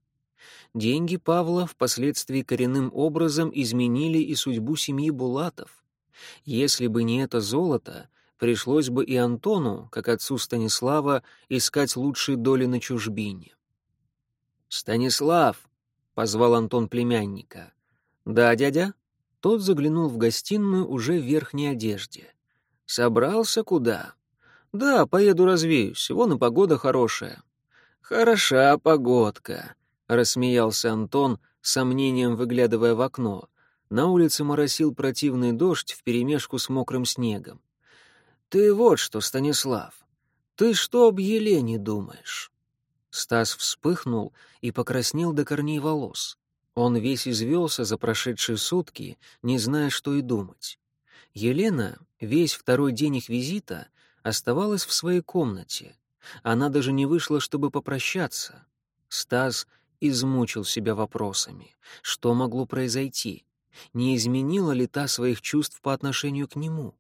[SPEAKER 1] Деньги Павла впоследствии коренным образом изменили и судьбу семьи Булатов. Если бы не это золото, пришлось бы и Антону, как отцу Станислава, искать лучшие доли на чужбине. «Станислав!» Позвал Антон племянника. Да, дядя. Тот заглянул в гостиную уже в верхней одежде. Собрался куда? Да, поеду развеюсь. Вон и погода хорошая. Хороша погодка, рассмеялся Антон, с сомнением выглядывая в окно. На улице моросил противный дождь вперемешку с мокрым снегом. Ты вот что, Станислав, ты что об Елене думаешь? Стас вспыхнул и покраснел до корней волос. Он весь извелся за прошедшие сутки, не зная, что и думать. Елена весь второй день их визита оставалась в своей комнате. Она даже не вышла, чтобы попрощаться. Стас измучил себя вопросами. Что могло произойти? Не изменила ли та своих чувств по отношению к нему?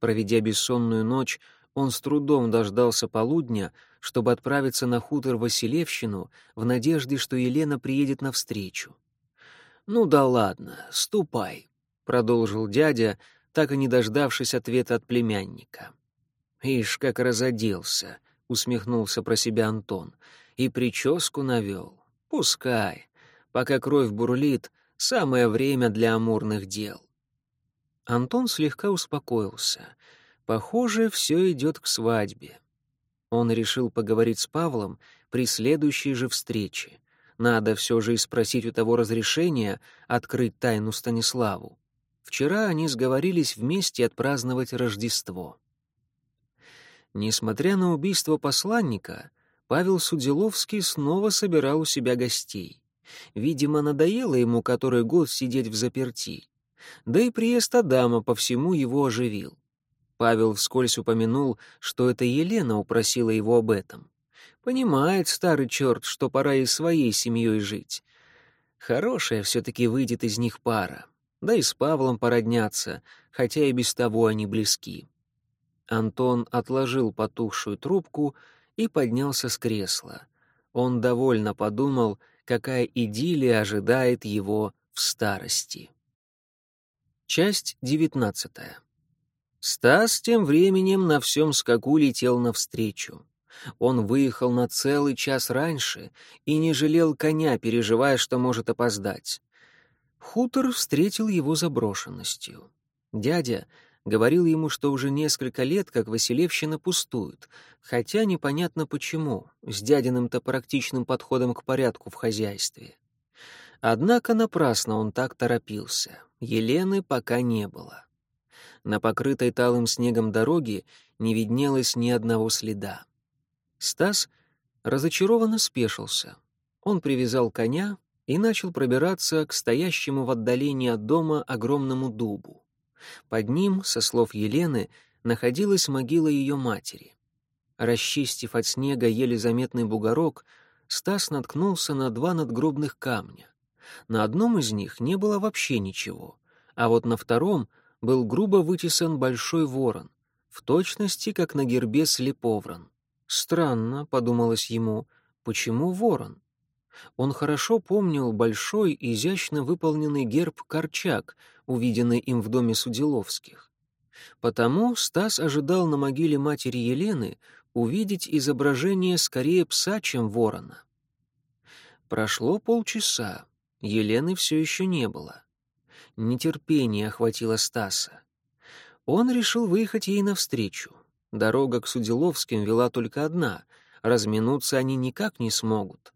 [SPEAKER 1] Проведя бессонную ночь, он с трудом дождался полудня, чтобы отправиться на хутор Василевщину в надежде, что Елена приедет навстречу. «Ну да ладно, ступай», — продолжил дядя, так и не дождавшись ответа от племянника. «Ишь, как разоделся», — усмехнулся про себя Антон, — «и прическу навел. Пускай. Пока кровь бурлит, самое время для амурных дел». Антон слегка успокоился — Похоже, все идет к свадьбе. Он решил поговорить с Павлом при следующей же встрече. Надо все же и спросить у того разрешения открыть тайну Станиславу. Вчера они сговорились вместе отпраздновать Рождество. Несмотря на убийство посланника, Павел Судиловский снова собирал у себя гостей. Видимо, надоело ему который год сидеть в заперти. Да и приезд Адама по всему его оживил. Павел вскользь упомянул, что это Елена упросила его об этом. Понимает старый черт, что пора и своей семьей жить. Хорошая все-таки выйдет из них пара. Да и с Павлом породняться, хотя и без того они близки. Антон отложил потухшую трубку и поднялся с кресла. Он довольно подумал, какая идиллия ожидает его в старости. Часть девятнадцатая. Стас тем временем на всем скаку летел навстречу. Он выехал на целый час раньше и не жалел коня, переживая, что может опоздать. Хутор встретил его заброшенностью. Дядя говорил ему, что уже несколько лет как Василевщина пустует, хотя непонятно почему, с дядиным-то практичным подходом к порядку в хозяйстве. Однако напрасно он так торопился. Елены пока не было. На покрытой талым снегом дороге не виднелось ни одного следа. Стас разочарованно спешился. Он привязал коня и начал пробираться к стоящему в отдалении от дома огромному дубу. Под ним, со слов Елены, находилась могила ее матери. Расчистив от снега еле заметный бугорок, Стас наткнулся на два надгробных камня. На одном из них не было вообще ничего, а вот на втором был грубо вытесан большой ворон, в точности, как на гербе слеповран. «Странно», — подумалось ему, — «почему ворон?» Он хорошо помнил большой, изящно выполненный герб Корчак, увиденный им в доме Судиловских. Потому Стас ожидал на могиле матери Елены увидеть изображение скорее пса, чем ворона. Прошло полчаса, Елены все еще не было. Нетерпение охватило Стаса. Он решил выехать ей навстречу. Дорога к Судиловским вела только одна, разминуться они никак не смогут.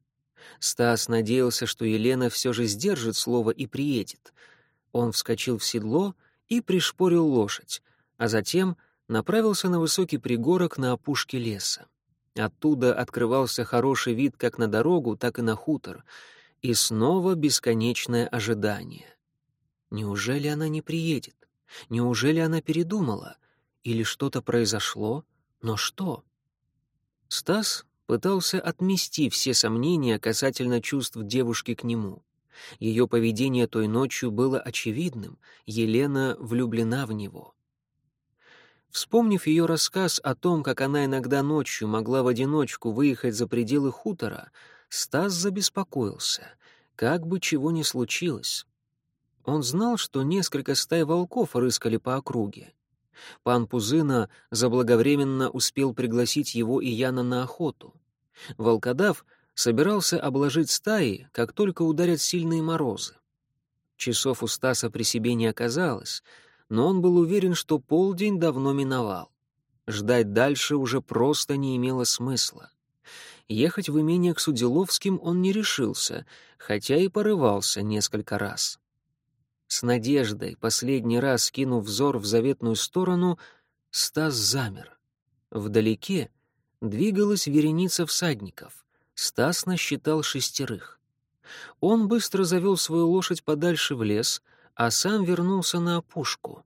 [SPEAKER 1] Стас надеялся, что Елена все же сдержит слово и приедет. Он вскочил в седло и пришпорил лошадь, а затем направился на высокий пригорок на опушке леса. Оттуда открывался хороший вид как на дорогу, так и на хутор, и снова бесконечное ожидание. Неужели она не приедет? Неужели она передумала? Или что-то произошло? Но что? Стас пытался отмести все сомнения касательно чувств девушки к нему. Ее поведение той ночью было очевидным, Елена влюблена в него. Вспомнив ее рассказ о том, как она иногда ночью могла в одиночку выехать за пределы хутора, Стас забеспокоился, как бы чего ни случилось. Он знал, что несколько стай волков рыскали по округе. Пан Пузына заблаговременно успел пригласить его и Яна на охоту. Волкодав собирался обложить стаи, как только ударят сильные морозы. Часов у Стаса при себе не оказалось, но он был уверен, что полдень давно миновал. Ждать дальше уже просто не имело смысла. Ехать в имение к Судиловским он не решился, хотя и порывался несколько раз. С надеждой, последний раз кинув взор в заветную сторону, Стас замер. Вдалеке двигалась вереница всадников. Стас насчитал шестерых. Он быстро завел свою лошадь подальше в лес, а сам вернулся на опушку.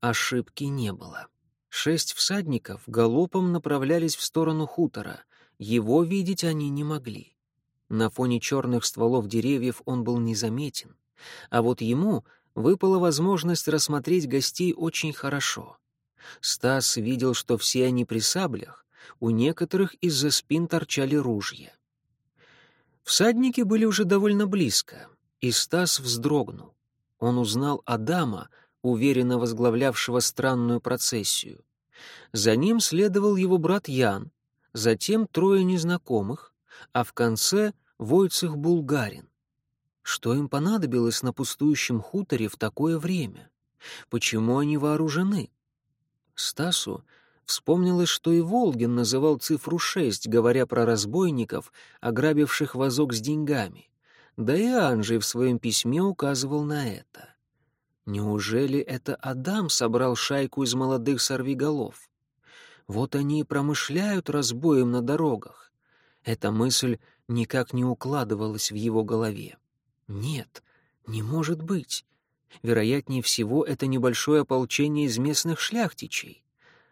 [SPEAKER 1] Ошибки не было. Шесть всадников галопом направлялись в сторону хутора. Его видеть они не могли. На фоне черных стволов деревьев он был незаметен. А вот ему выпала возможность рассмотреть гостей очень хорошо. Стас видел, что все они при саблях, у некоторых из-за спин торчали ружья. Всадники были уже довольно близко, и Стас вздрогнул. Он узнал Адама, уверенно возглавлявшего странную процессию. За ним следовал его брат Ян, затем трое незнакомых, а в конце — Войцех Булгарин. Что им понадобилось на пустующем хуторе в такое время? Почему они вооружены? Стасу вспомнилось, что и Волгин называл цифру шесть, говоря про разбойников, ограбивших вазок с деньгами. Да и Анжей в своем письме указывал на это. Неужели это Адам собрал шайку из молодых сорвиголов? Вот они и промышляют разбоем на дорогах. Эта мысль никак не укладывалась в его голове. Нет, не может быть. Вероятнее всего, это небольшое ополчение из местных шляхтичей.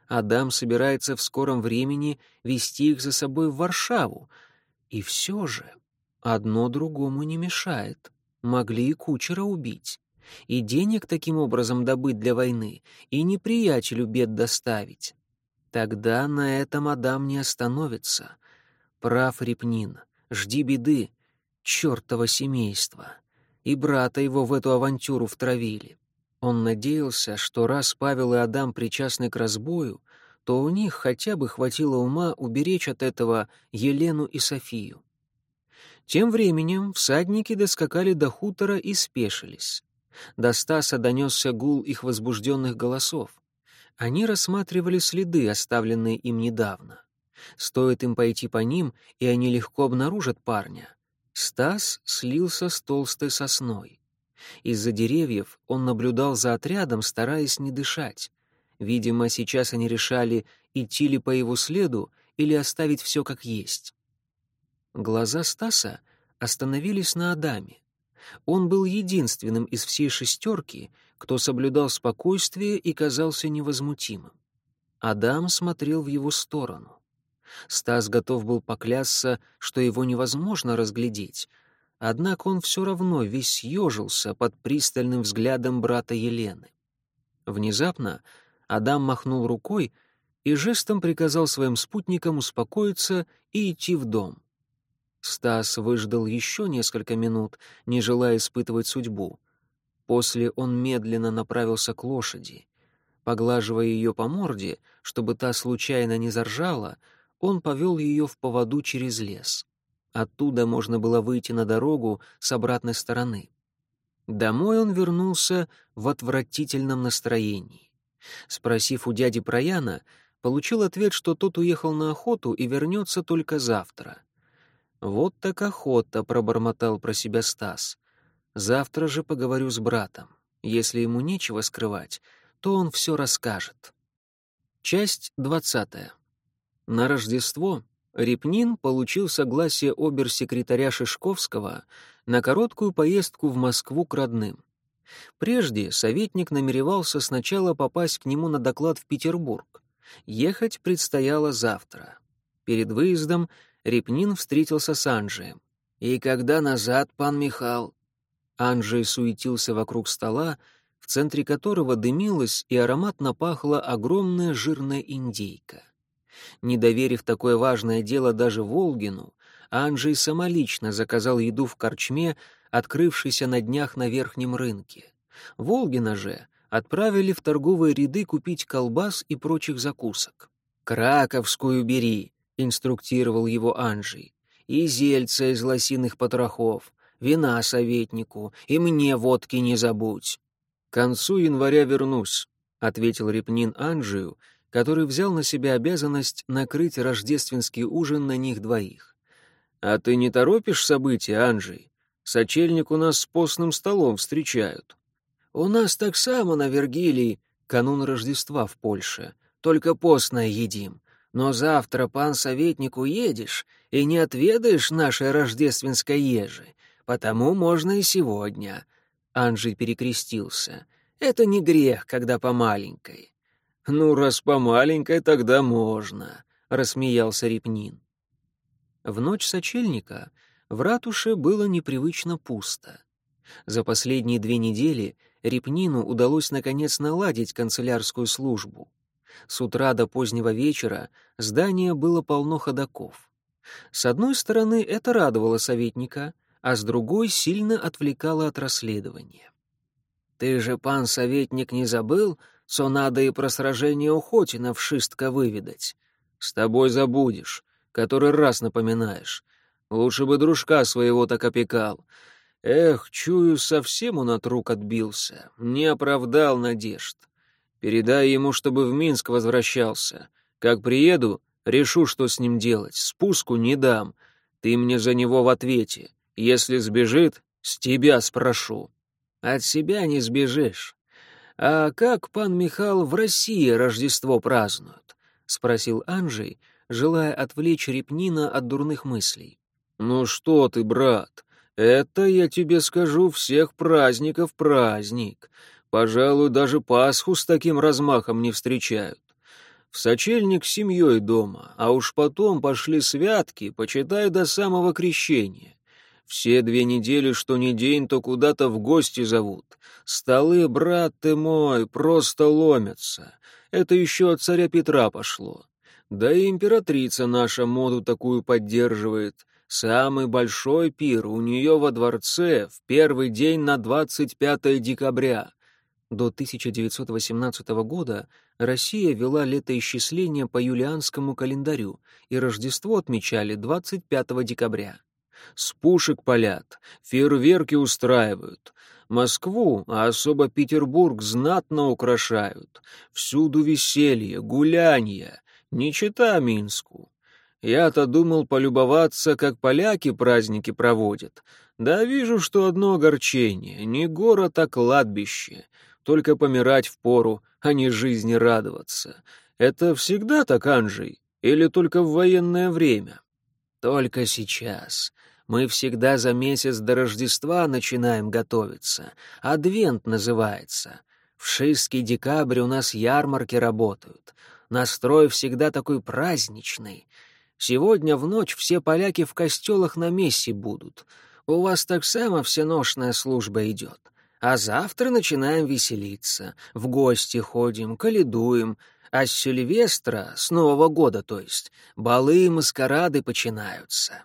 [SPEAKER 1] Адам собирается в скором времени вести их за собой в Варшаву. И все же одно другому не мешает. Могли и кучера убить. И денег таким образом добыть для войны, и неприятелю бед доставить. Тогда на этом Адам не остановится. Прав Репнин, жди беды, чертово семейство. И брата его в эту авантюру втравили. Он надеялся, что раз Павел и Адам причастны к разбою, то у них хотя бы хватило ума уберечь от этого Елену и Софию. Тем временем всадники доскакали до хутора и спешились. До Стаса донесся гул их возбужденных голосов. Они рассматривали следы, оставленные им недавно. Стоит им пойти по ним, и они легко обнаружат парня. Стас слился с толстой сосной. Из-за деревьев он наблюдал за отрядом, стараясь не дышать. Видимо, сейчас они решали, идти ли по его следу или оставить все как есть. Глаза Стаса остановились на Адаме. Он был единственным из всей шестерки, кто соблюдал спокойствие и казался невозмутимым. Адам смотрел в его сторону. Стас готов был поклясться, что его невозможно разглядеть, однако он все равно весь съежился под пристальным взглядом брата Елены. Внезапно Адам махнул рукой и жестом приказал своим спутникам успокоиться и идти в дом. Стас выждал еще несколько минут, не желая испытывать судьбу. После он медленно направился к лошади. Поглаживая ее по морде, чтобы та случайно не заржала, он повел ее в поводу через лес. Оттуда можно было выйти на дорогу с обратной стороны. Домой он вернулся в отвратительном настроении. Спросив у дяди про Яна, получил ответ, что тот уехал на охоту и вернется только завтра. «Вот так охота», — пробормотал про себя Стас. «Завтра же поговорю с братом. Если ему нечего скрывать, то он все расскажет». Часть двадцатая. На Рождество Репнин получил согласие обер-секретаря Шишковского на короткую поездку в Москву к родным. Прежде советник намеревался сначала попасть к нему на доклад в Петербург. Ехать предстояло завтра. Перед выездом Репнин встретился с Анджием. «И когда назад, пан Михал?» Анджей суетился вокруг стола, в центре которого дымилась и ароматно пахла огромная жирная индейка. Не доверив такое важное дело даже Волгину, Анджей самолично заказал еду в корчме, открывшейся на днях на верхнем рынке. Волгина же отправили в торговые ряды купить колбас и прочих закусок. «Краковскую бери», инструктировал его Анжей. «И зельца из лосиных потрохов, вина советнику, и мне водки не забудь». «К концу января вернусь», — ответил Репнин Анжию, который взял на себя обязанность накрыть рождественский ужин на них двоих. «А ты не торопишь события, Анжей? Сочельник у нас с постным столом встречают». «У нас так само на Вергилии, канун Рождества в Польше, только постное едим. Но завтра, пан советник, уедешь и не отведаешь нашей рождественской ежи, потому можно и сегодня». Анжей перекрестился. «Это не грех, когда по маленькой». «Ну, раз по маленькой, тогда можно», — рассмеялся Репнин. В ночь сочельника в ратуше было непривычно пусто. За последние две недели Репнину удалось наконец наладить канцелярскую службу. С утра до позднего вечера здание было полно ходаков. С одной стороны, это радовало советника, а с другой сильно отвлекало от расследования. «Ты же, пан советник, не забыл, что надо и про сражение у Хотина в Шистка выведать? С тобой забудешь, который раз напоминаешь. Лучше бы дружка своего так опекал. Эх, чую, совсем он от рук отбился, не оправдал надежд. Передай ему, чтобы в Минск возвращался. Как приеду, решу, что с ним делать. Спуску не дам. Ты мне за него в ответе. Если сбежит, с тебя спрошу. От себя не сбежишь. А как пан Михаил в России Рождество празднует? спросил Анжей, желая отвлечь Репнина от дурных мыслей. Ну что ты, брат? Это я тебе скажу всех праздников праздник. Пожалуй, даже Пасху с таким размахом не встречают. В сочельник с семьей дома, а уж потом пошли святки, почитай до самого крещения. Все две недели, что ни день, то куда-то в гости зовут. Столы, брат ты мой, просто ломятся. Это еще от царя Петра пошло. Да и императрица наша моду такую поддерживает. Самый большой пир у нее во дворце в первый день на 25 декабря. До 1918 года Россия вела летоисчисление по юлианскому календарю, и Рождество отмечали 25 декабря. С пушек палят, фейерверки устраивают. Москву, а особо Петербург, знатно украшают. Всюду веселье, гулянье, не чита Минску. Я-то думал полюбоваться, как поляки праздники проводят. Да вижу, что одно огорчение — не город, а кладбище. Только помирать впору, а не жизни радоваться. Это всегда так, Анжей? Или только в военное время? Только сейчас. Мы всегда за месяц до Рождества начинаем готовиться. Адвент называется. В шистский декабрь у нас ярмарки работают. Настрой всегда такой праздничный. Сегодня в ночь все поляки в костелах на мессе будут. У вас так само всеношная служба идет. А завтра начинаем веселиться. В гости ходим, каледуем. А с Сильвестра, с Нового года, то есть, балы и маскарады починаются.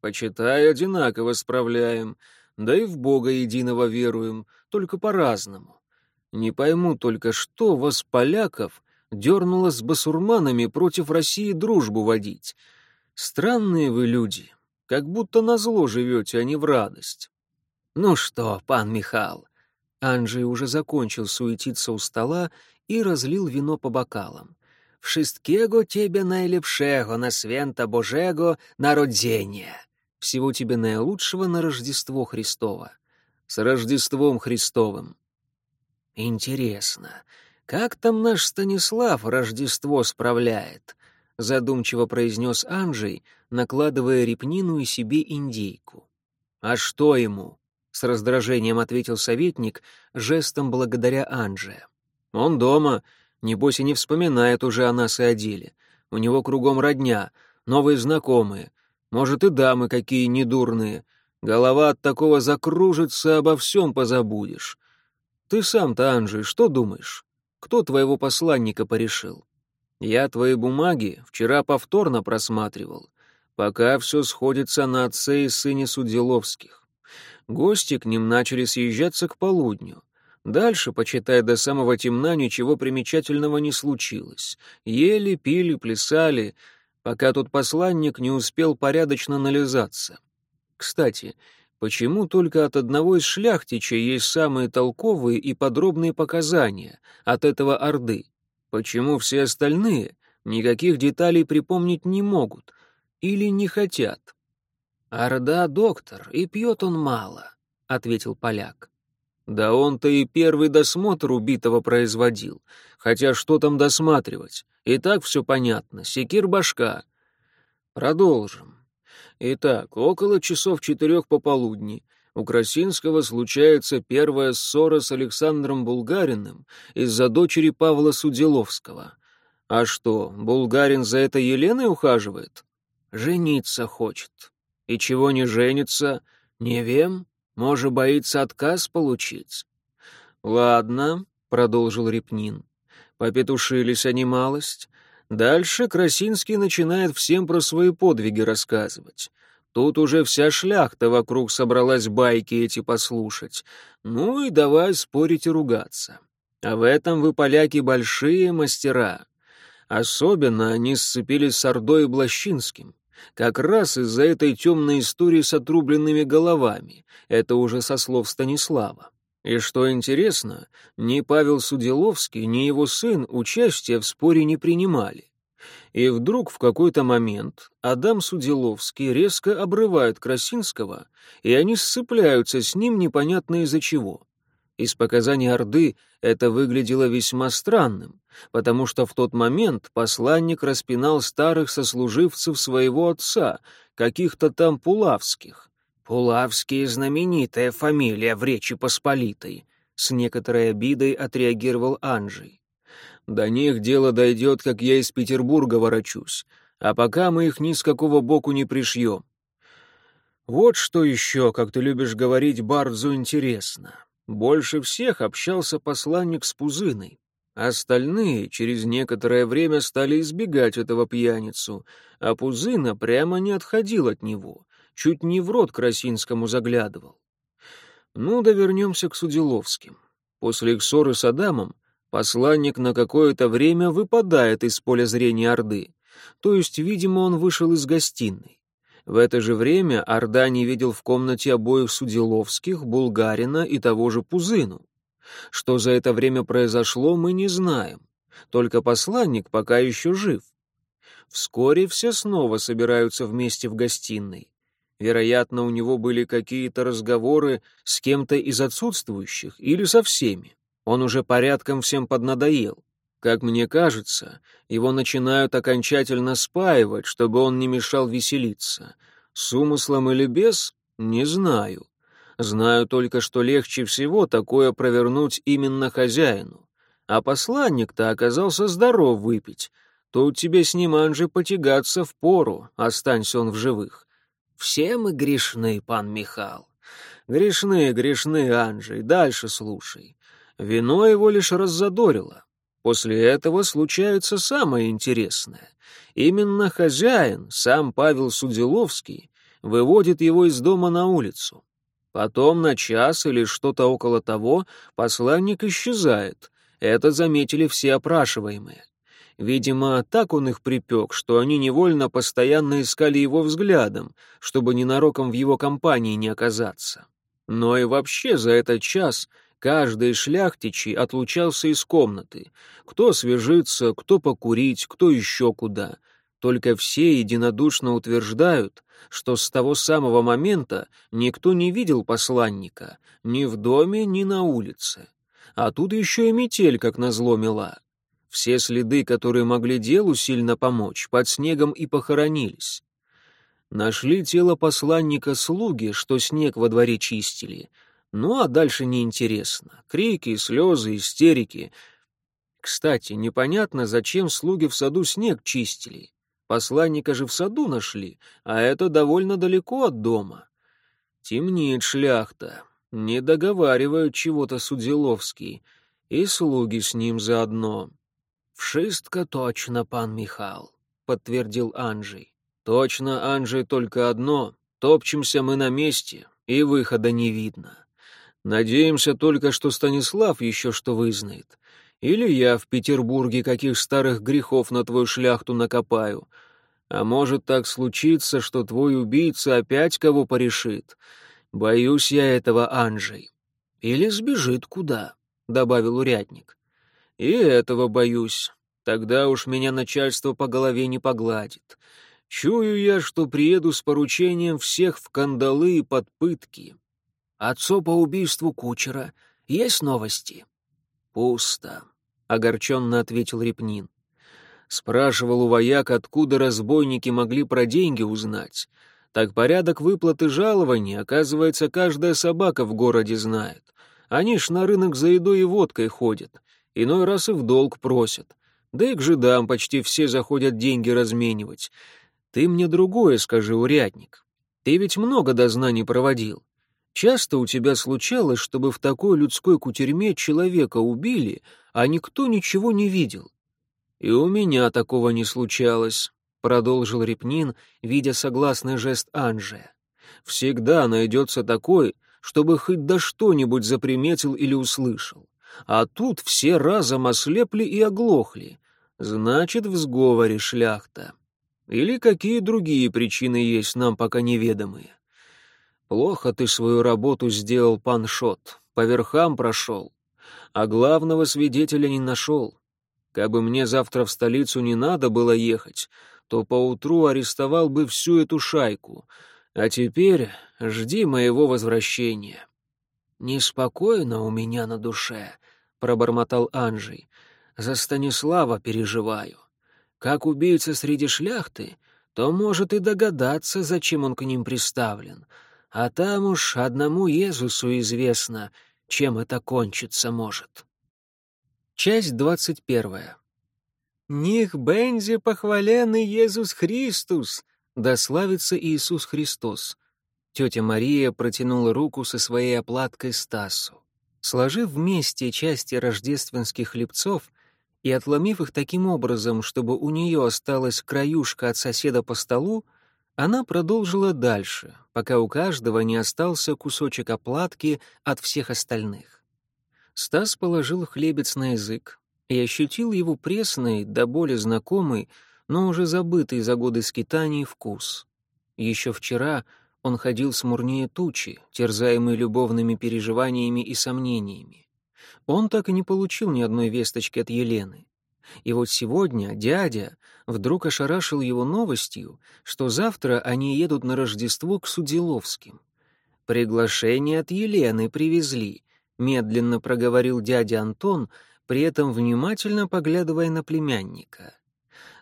[SPEAKER 1] Почитай, одинаково справляем. Да и в Бога единого веруем, только по-разному. Не пойму только, что вас, поляков, дернуло с басурманами против России дружбу водить. Странные вы люди, как будто на зло живете, а не в радость. Ну что, пан Михал, Анджей уже закончил суетиться у стола и разлил вино по бокалам. «Wszystkiego тебе наилепшего на свента Божего народзения. Всего тебе наилучшего на Рождество Христово. С Рождеством Христовым». «Интересно, как там наш Станислав Рождество справляет?» — задумчиво произнес Анджей, накладывая репнину и себе индейку. «А что ему?» — с раздражением ответил советник, жестом благодаря Анже. «Он дома, небось и не вспоминает уже о нас и о деле. У него кругом родня, новые знакомые, может, и дамы какие недурные. Голова от такого закружится, обо всем позабудешь. Ты сам-то, Анжей, что думаешь? Кто твоего посланника порешил? Я твои бумаги вчера повторно просматривал. Пока все сходится на отце и сыне Судиловских. Гости к ним начали съезжаться к полудню. Дальше, почитай, до самого темна ничего примечательного не случилось. Ели, пили, плясали, пока тот посланник не успел порядочно нализаться. Кстати, Почему только от одного из шляхтичей есть самые толковые и подробные показания от этого Орды? Почему все остальные никаких деталей припомнить не могут или не хотят? «Орда — доктор, и пьет он мало», — ответил поляк. «Да он-то и первый досмотр убитого производил. Хотя что там досматривать? И так все понятно. Секир башка». «Продолжим. Итак, около часов четырех пополудни у Красинского случается первая ссора с Александром Булгариным из-за дочери Павла Суделовского. А что, Булгарин за это Еленой ухаживает? Жениться хочет. И чего не женится? Не вем, может, боится отказ получить. Ладно, — продолжил Репнин. Попетушились они малость, Дальше Красинский начинает всем про свои подвиги рассказывать. Тут уже вся шляхта вокруг собралась байки эти послушать. Ну и давай спорить и ругаться. А в этом вы, поляки, большие мастера. Особенно они сцепились с Ордой и Блащинским. Как раз из-за этой темной истории с отрубленными головами. Это уже со слов Станислава. И что интересно, ни Павел Суделовский, ни его сын участия в споре не принимали. И вдруг в какой-то момент Адам Суделовский резко обрывает Красинского, и они сцепляются с ним непонятно из-за чего. Из показаний Орды это выглядело весьма странным, потому что в тот момент посланник распинал старых сослуживцев своего отца, каких-то там пулавских, «Пулавский — знаменитая фамилия в Речи Посполитой», — с некоторой обидой отреагировал Анжей. «До них дело дойдет, как я из Петербурга ворочусь, а пока мы их ни с какого боку не пришьем. Вот что еще, как ты любишь говорить, Бардзу интересно. Больше всех общался посланник с Пузыной. Остальные через некоторое время стали избегать этого пьяницу, а Пузына прямо не отходил от него, чуть не в рот Красинскому заглядывал. Ну да вернемся к Судиловским. После их ссоры с Адамом посланник на какое-то время выпадает из поля зрения Орды, то есть, видимо, он вышел из гостиной. В это же время Орда не видел в комнате обоих Судиловских, Булгарина и того же Пузыну. Что за это время произошло, мы не знаем. Только посланник пока еще жив. Вскоре все снова собираются вместе в гостиной. Вероятно, у него были какие-то разговоры с кем-то из отсутствующих или со всеми. Он уже порядком всем поднадоел. Как мне кажется, его начинают окончательно спаивать, чтобы он не мешал веселиться. С умыслом или без — не знаю. Знаю только, что легче всего такое провернуть именно хозяину. А посланник-то оказался здоров выпить. Тут тебе с ним, Анжи, потягаться в пору, останься он в живых. Все мы грешны, пан Михал. Грешны, грешны, Анжей, дальше слушай. Вино его лишь раззадорило. После этого случается самое интересное. Именно хозяин, сам Павел Судиловский, выводит его из дома на улицу. Потом на час или что-то около того посланник исчезает. Это заметили все опрашиваемые. Видимо, так он их припек, что они невольно постоянно искали его взглядом, чтобы ненароком в его компании не оказаться. Но и вообще за этот час каждый шляхтичий отлучался из комнаты. Кто свяжиться, кто покурить, кто еще куда. Только все единодушно утверждают, что с того самого момента никто не видел посланника ни в доме, ни на улице. А тут еще и метель, как назло, мела. Все следы, которые могли делу сильно помочь, под снегом и похоронились. Нашли тело посланника слуги, что снег во дворе чистили. Ну, а дальше неинтересно. Крики, слезы, истерики. Кстати, непонятно, зачем слуги в саду снег чистили. Посланника же в саду нашли, а это довольно далеко от дома. Темнеет шляхта, не договаривают чего-то Судзиловский, и слуги с ним заодно. «Вшистка точно, пан Михал», — подтвердил Анжей. «Точно, Анжей, только одно. Топчемся мы на месте, и выхода не видно. Надеемся только, что Станислав еще что вызнает. Или я в Петербурге каких старых грехов на твою шляхту накопаю. А может так случиться, что твой убийца опять кого порешит. Боюсь я этого, Анжей. Или сбежит куда, — добавил урядник. И этого боюсь. Тогда уж меня начальство по голове не погладит. Чую я, что приеду с поручением всех в кандалы и под пытки. Отцу по убийству кучера есть новости? Пусто, — огорченно ответил Репнин. Спрашивал у вояк, откуда разбойники могли про деньги узнать. Так порядок выплаты жалований, оказывается, каждая собака в городе знает. Они ж на рынок за едой и водкой ходят, иной раз и в долг просят. Да и к жидам почти все заходят деньги разменивать. Ты мне другое скажи, урядник. Ты ведь много дознаний проводил. Часто у тебя случалось, чтобы в такой людской кутерьме человека убили, а никто ничего не видел. И у меня такого не случалось. — продолжил Репнин, видя согласный жест Анжия. «Всегда найдется такой, чтобы хоть до что-нибудь заприметил или услышал. А тут все разом ослепли и оглохли. Значит, в сговоре шляхта. Или какие другие причины есть нам пока неведомые. Плохо ты свою работу сделал, пан Шот, по верхам прошел, а главного свидетеля не нашел. Кабы мне завтра в столицу не надо было ехать, то поутру арестовал бы всю эту шайку. А теперь жди моего возвращения». «Неспокойно у меня на душе», — пробормотал Анжей. «За Станислава переживаю. Как убийца среди шляхты, то может и догадаться, зачем он к ним приставлен. А там уж одному Иисусу известно, чем это кончиться может». Часть двадцать первая. «Них бензи похваленный Иисус Христос!» «Да славится Иисус Христос!» Тетя Мария протянула руку со своей оплаткой Стасу. Сложив вместе части рождественских хлебцов и отломив их таким образом, чтобы у нее осталась краюшка от соседа по столу, она продолжила дальше, пока у каждого не остался кусочек оплатки от всех остальных. Стас положил хлебец на язык, и ощутил его пресный, до боли знакомый, но уже забытый за годы скитаний вкус. Еще вчера он ходил смурнее тучи, терзаемый любовными переживаниями и сомнениями. Он так и не получил ни одной весточки от Елены. И вот сегодня дядя вдруг ошарашил его новостью, что завтра они едут на Рождество к Судиловским. «Приглашение от Елены привезли», — медленно проговорил дядя Антон, при этом внимательно поглядывая на племянника.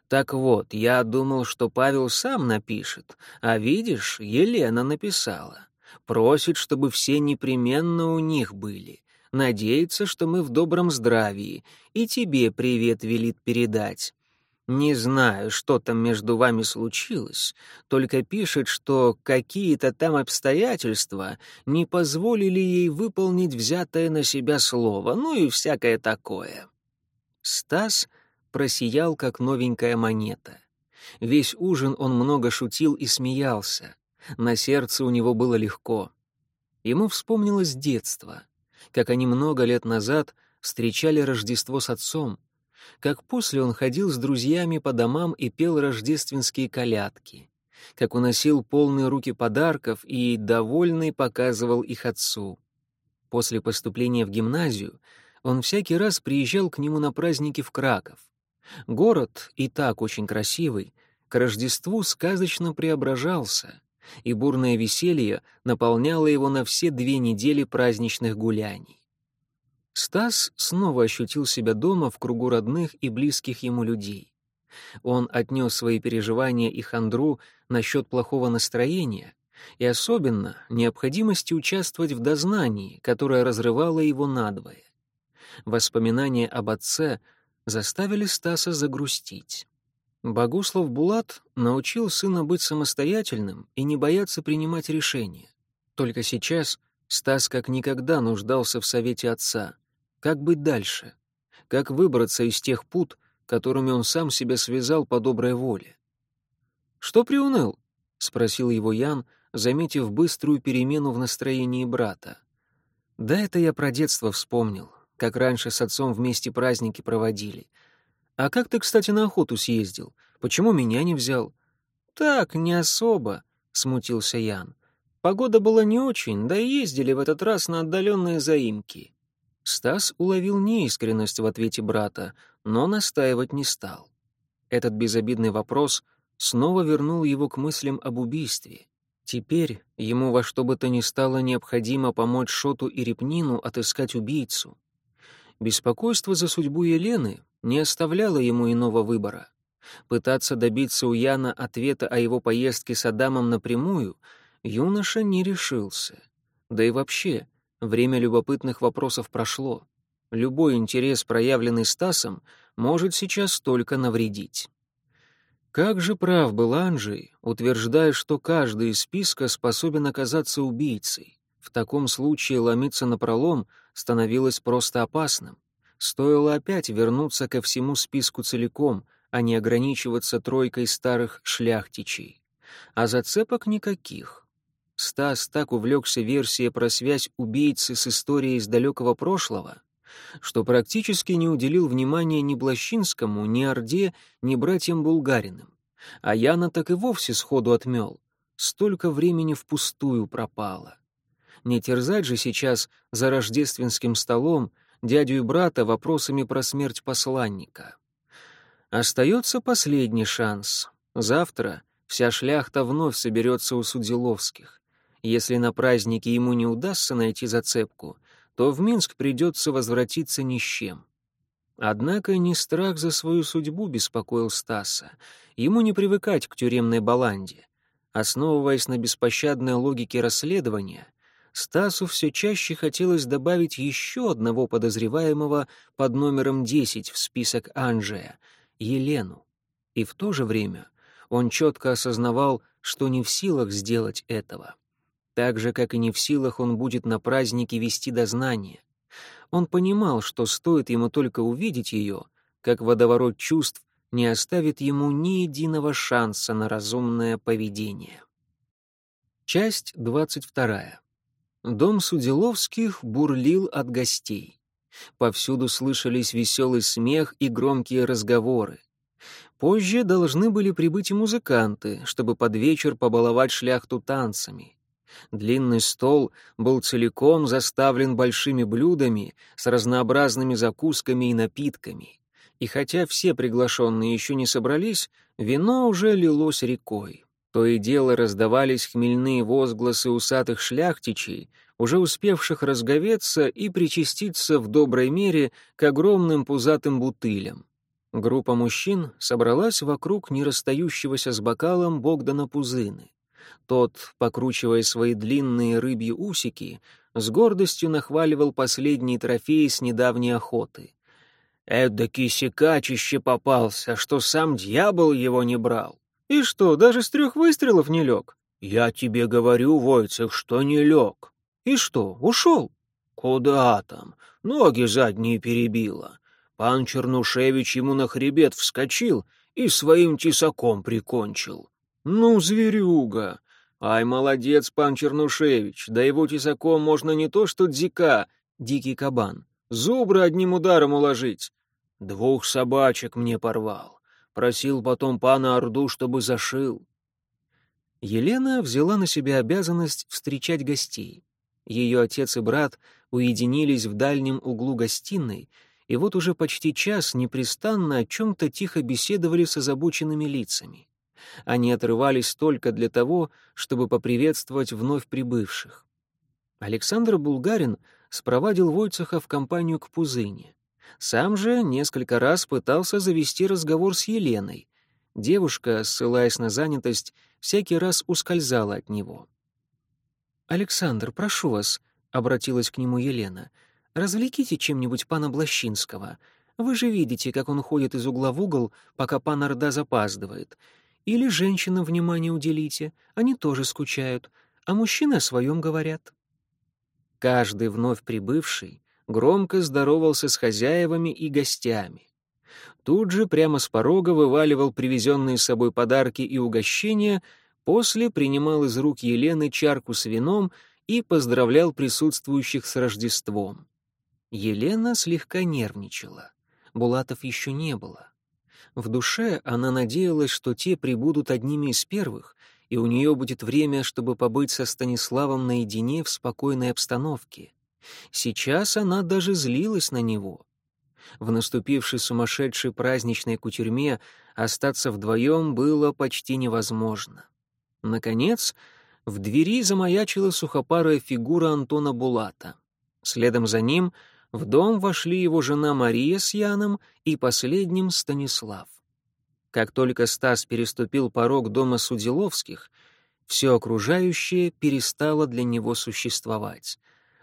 [SPEAKER 1] «Так вот, я думал, что Павел сам напишет, а видишь, Елена написала. Просит, чтобы все непременно у них были надеется, что мы в добром здравии, и тебе привет велит передать. Не знаю, что там между вами случилось, только пишет, что какие-то там обстоятельства не позволили ей выполнить взятое на себя слово, ну и всякое такое. Стас просиял, как новенькая монета. Весь ужин он много шутил и смеялся. На сердце у него было легко. Ему вспомнилось детство — как они много лет назад встречали Рождество с отцом, как после он ходил с друзьями по домам и пел рождественские колядки, как уносил полные руки подарков и, довольный, показывал их отцу. После поступления в гимназию он всякий раз приезжал к нему на праздники в Краков. Город, и так очень красивый, к Рождеству сказочно преображался — и бурное веселье наполняло его на все две недели праздничных гуляний. Стас снова ощутил себя дома в кругу родных и близких ему людей. Он отнес свои переживания и хандру насчет плохого настроения и особенно необходимости участвовать в дознании, которое разрывало его надвое. Воспоминания об отце заставили Стаса загрустить. Богуслав Булат научил сына быть самостоятельным и не бояться принимать решения. Только сейчас Стас как никогда нуждался в совете отца. Как быть дальше? Как выбраться из тех пут, которыми он сам себя связал по доброй воле? «Что приуныл?» — спросил его Ян, заметив быструю перемену в настроении брата. «Да это я про детство вспомнил, как раньше с отцом вместе праздники проводили — «А как ты, кстати, на охоту съездил? Почему меня не взял?» «Так, не особо», — смутился Ян. «Погода была не очень, да и ездили в этот раз на отдаленные заимки». Стас уловил неискренность в ответе брата, но настаивать не стал. Этот безобидный вопрос снова вернул его к мыслям об убийстве. Теперь ему во что бы то ни стало необходимо помочь Шоту и Репнину отыскать убийцу. Беспокойство за судьбу Елены не оставляло ему иного выбора. Пытаться добиться у Яна ответа о его поездке с Адамом напрямую юноша не решился. Да и вообще, время любопытных вопросов прошло. Любой интерес, проявленный Стасом, может сейчас только навредить. Как же прав был Анджей, утверждая, что каждый из списка способен оказаться убийцей. В таком случае ломиться на пролом становилось просто опасным. Стоило опять вернуться ко всему списку целиком, а не ограничиваться тройкой старых шляхтичей. А зацепок никаких. Стас так увлекся версией про связь убийцы с историей из далекого прошлого, что практически не уделил внимания ни Блащинскому, ни Орде, ни братьям Булгариным. А Яна так и вовсе сходу отмел. Столько времени впустую пропало. Не терзать же сейчас за рождественским столом дядю и брата вопросами про смерть посланника. Остается последний шанс. Завтра вся шляхта вновь соберется у Судиловских. Если на празднике ему не удастся найти зацепку, то в Минск придется возвратиться ни с чем. Однако не страх за свою судьбу беспокоил Стаса. Ему не привыкать к тюремной баланде. Основываясь на беспощадной логике расследования, Стасу все чаще хотелось добавить еще одного подозреваемого под номером 10 в список Анжея — Елену. И в то же время он четко осознавал, что не в силах сделать этого. Так же, как и не в силах он будет на празднике вести дознание. Он понимал, что стоит ему только увидеть ее, как водоворот чувств не оставит ему ни единого шанса на разумное поведение. Часть двадцать вторая. Дом Судиловских бурлил от гостей. Повсюду слышались веселый смех и громкие разговоры. Позже должны были прибыть и музыканты, чтобы под вечер побаловать шляхту танцами. Длинный стол был целиком заставлен большими блюдами с разнообразными закусками и напитками. И хотя все приглашенные еще не собрались, вино уже лилось рекой. То и дело раздавались хмельные возгласы усатых шляхтичей, уже успевших разговеться и причаститься в доброй мере к огромным пузатым бутылям. Группа мужчин собралась вокруг нерасстающегося с бокалом Богдана Пузыны. Тот, покручивая свои длинные рыбьи усики, с гордостью нахваливал последний трофей с недавней охоты. «Эдакий секачище попался, что сам дьявол его не брал. И что, даже с трех выстрелов не лег? Я тебе говорю, Войцех, что не лег. И что, ушел? Куда там? Ноги задние перебило. Пан Чернушевич ему на хребет вскочил и своим тесаком прикончил. Ну, зверюга! Ай, молодец, пан Чернушевич, да его тесаком можно не то что дзика, дикий кабан, зубры одним ударом уложить. Двух собачек мне порвал. Просил потом пана Орду, чтобы зашил. Елена взяла на себя обязанность встречать гостей. Ее отец и брат уединились в дальнем углу гостиной, и вот уже почти час непрестанно о чем-то тихо беседовали с озабоченными лицами. Они отрывались только для того, чтобы поприветствовать вновь прибывших. Александр Булгарин спровадил Войцеха в компанию к Пузыне. Сам же несколько раз пытался завести разговор с Еленой. Девушка, ссылаясь на занятость, всякий раз ускользала от него. «Александр, прошу вас», — обратилась к нему Елена, — «развлеките чем-нибудь пана Блащинского. Вы же видите, как он ходит из угла в угол, пока пан Орда запаздывает. Или женщинам внимание уделите, они тоже скучают, а мужчины о своем говорят. Каждый вновь прибывший громко здоровался с хозяевами и гостями. Тут же прямо с порога вываливал привезенные с собой подарки и угощения, после принимал из рук Елены чарку с вином и поздравлял присутствующих с Рождеством. Елена слегка нервничала. Булатов еще не было. В душе она надеялась, что те прибудут одними из первых, и у нее будет время, чтобы побыть со Станиславом наедине в спокойной обстановке. Сейчас она даже злилась на него. В наступившей сумасшедшей праздничной кутюрьме остаться вдвоем было почти невозможно. Наконец, в двери замаячила сухопарая фигура Антона Булата. Следом за ним — в дом вошли его жена Мария с Яном и последним Станислав. Как только Стас переступил порог дома Судиловских, все окружающее перестало для него существовать.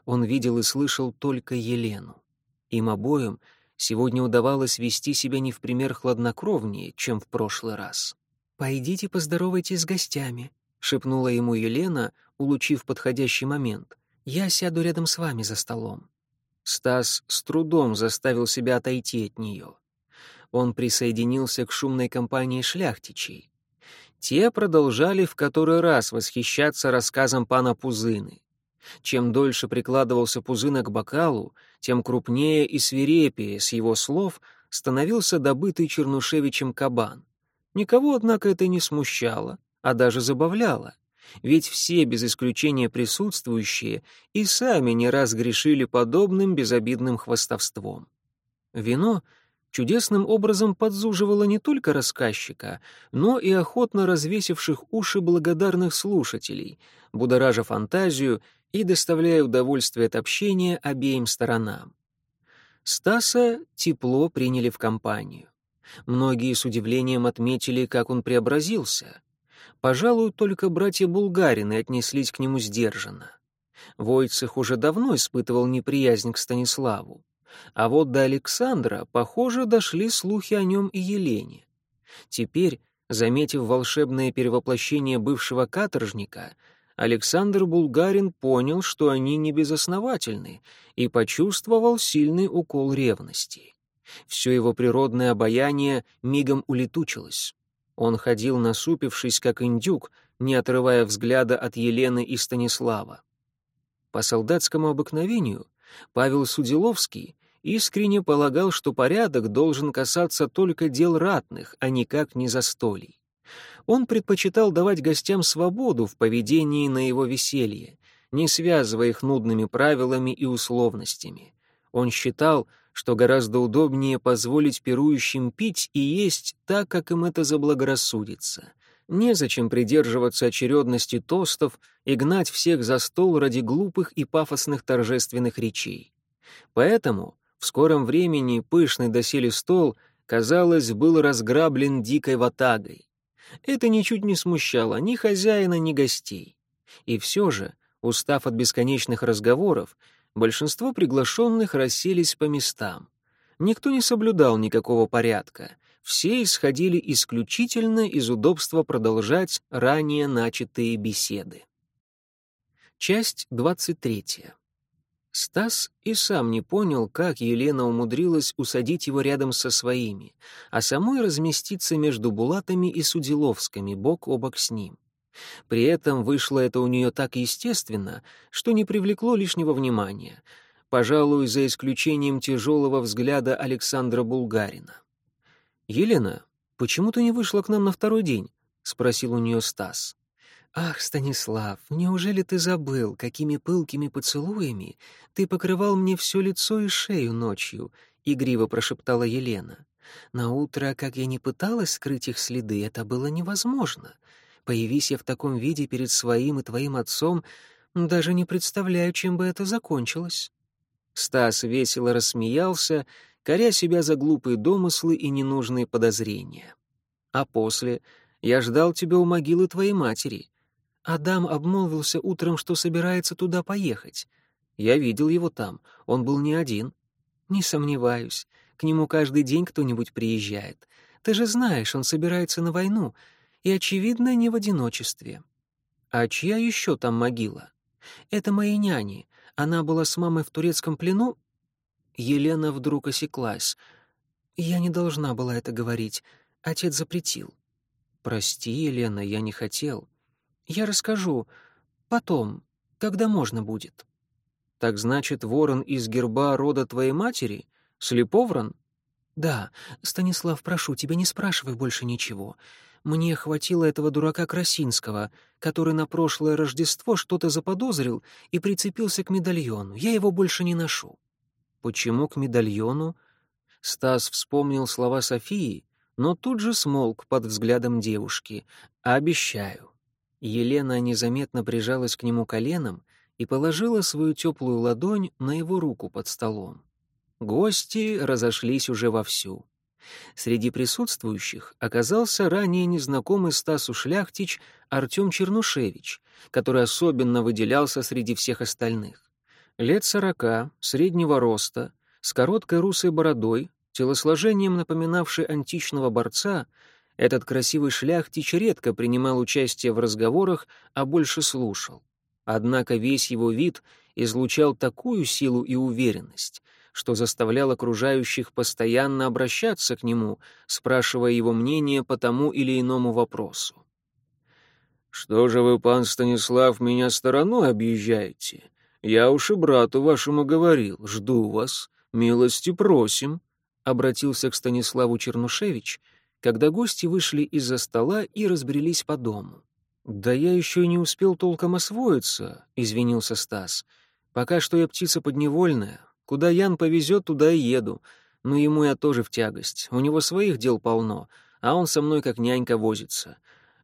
[SPEAKER 1] Он видел и слышал только Елену. Им обоим сегодня удавалось вести себя не в пример хладнокровнее, чем в прошлый раз. «Пойдите поздоровайтесь с гостями», — шепнула ему Елена, улучив подходящий момент. «Я сяду рядом с вами за столом». Стас с трудом заставил себя отойти от нее. Он присоединился к шумной компании шляхтичей. Те продолжали в который раз восхищаться рассказом пана Пузыны. Чем дольше прикладывался Пузына к бокалу, тем крупнее и свирепее, с его слов, становился добытый Чернушевичем кабан. Никого, однако, это не смущало, а даже забавляло ведь все, без исключения присутствующие, и сами не раз грешили подобным безобидным хвастовством. Вино чудесным образом подзуживало не только рассказчика, но и охотно развесивших уши благодарных слушателей, будоража фантазию и доставляя удовольствие от общения обеим сторонам. Стаса тепло приняли в компанию. Многие с удивлением отметили, как он преобразился. Пожалуй, только братья Булгарины отнеслись к нему сдержанно. Войцех уже давно испытывал неприязнь к Станиславу. А вот до Александра, похоже, дошли слухи о нем и Елене. Теперь, заметив волшебное перевоплощение бывшего каторжника, Александр Булгарин понял, что они не безосновательны, и почувствовал сильный укол ревности. Все его природное обаяние мигом улетучилось. Он ходил насупившись, как индюк, не отрывая взгляда от Елены и Станислава. По солдатскому обыкновению Павел Судиловский искренне полагал, что порядок должен касаться только дел ратных, а никак не застолий. Он предпочитал давать гостям свободу в поведении на его веселье, не связывая их нудными правилами и условностями. Он считал, что гораздо удобнее позволить пирующим пить и есть так, как им это заблагорассудится. Незачем придерживаться очередности тостов и гнать всех за стол ради глупых и пафосных торжественных речей. Поэтому в скором времени пышный доселе стол, казалось, был разграблен дикой ватагой. Это ничуть не смущало ни хозяина, ни гостей. И все же, устав от бесконечных разговоров, большинство приглашенных расселись по местам. Никто не соблюдал никакого порядка. Все исходили исключительно из удобства продолжать ранее начатые беседы. Часть двадцать третья. Стас и сам не понял, как Елена умудрилась усадить его рядом со своими, а самой разместиться между Булатами и Судиловскими, бок о бок с ним. При этом вышло это у нее так естественно, что не привлекло лишнего внимания, пожалуй, за исключением тяжелого взгляда Александра Булгарина. «Елена, почему ты не вышла к нам на второй день?» — спросил у нее Стас. «Ах, Станислав, неужели ты забыл, какими пылкими поцелуями ты покрывал мне все лицо и шею ночью?» — игриво прошептала Елена. «На утро, как я не пыталась скрыть их следы, это было невозможно. Появись я в таком виде перед своим и твоим отцом, даже не представляю, чем бы это закончилось». Стас весело рассмеялся, коря себя за глупые домыслы и ненужные подозрения. «А после я ждал тебя у могилы твоей матери». Адам обмолвился утром, что собирается туда поехать. Я видел его там, он был не один. Не сомневаюсь, к нему каждый день кто-нибудь приезжает. Ты же знаешь, он собирается на войну, и, очевидно, не в одиночестве. А чья еще там могила? Это моей няни. Она была с мамой в турецком плену? Елена вдруг осеклась. Я не должна была это говорить. Отец запретил. Прости, Елена, я не хотел. Я расскажу. Потом, когда можно будет. Так значит, ворон из герба рода твоей матери? Слеповрон? Да. Станислав, прошу тебя, не спрашивай больше ничего. Мне хватило этого дурака Красинского, который на прошлое Рождество что-то заподозрил и прицепился к медальону. Я его больше не ношу. Почему к медальону? Стас вспомнил слова Софии, но тут же смолк под взглядом девушки. «Обещаю». Елена незаметно прижалась к нему коленом и положила свою теплую ладонь на его руку под столом. Гости разошлись уже вовсю. Среди присутствующих оказался ранее незнакомый Стасу Шляхтич Артем Чернушевич, который особенно выделялся среди всех остальных. Лет сорока, среднего роста, с короткой русой бородой, телосложением напоминавший античного борца — этот красивый шляхтич редко принимал участие в разговорах, а больше слушал. Однако весь его вид излучал такую силу и уверенность, что заставлял окружающих постоянно обращаться к нему, спрашивая его мнение по тому или иному вопросу. «Что же вы, пан Станислав, меня стороной объезжаете? Я уж и брату вашему говорил, жду вас, милости просим», — обратился к Станиславу Чернушевич — когда гости вышли из-за стола и разбрелись по дому. «Да я еще и не успел толком освоиться», — извинился Стас. «Пока что я птица подневольная. Куда Ян повезет, туда и еду. Но ему я тоже в тягость. У него своих дел полно, а он со мной как нянька возится.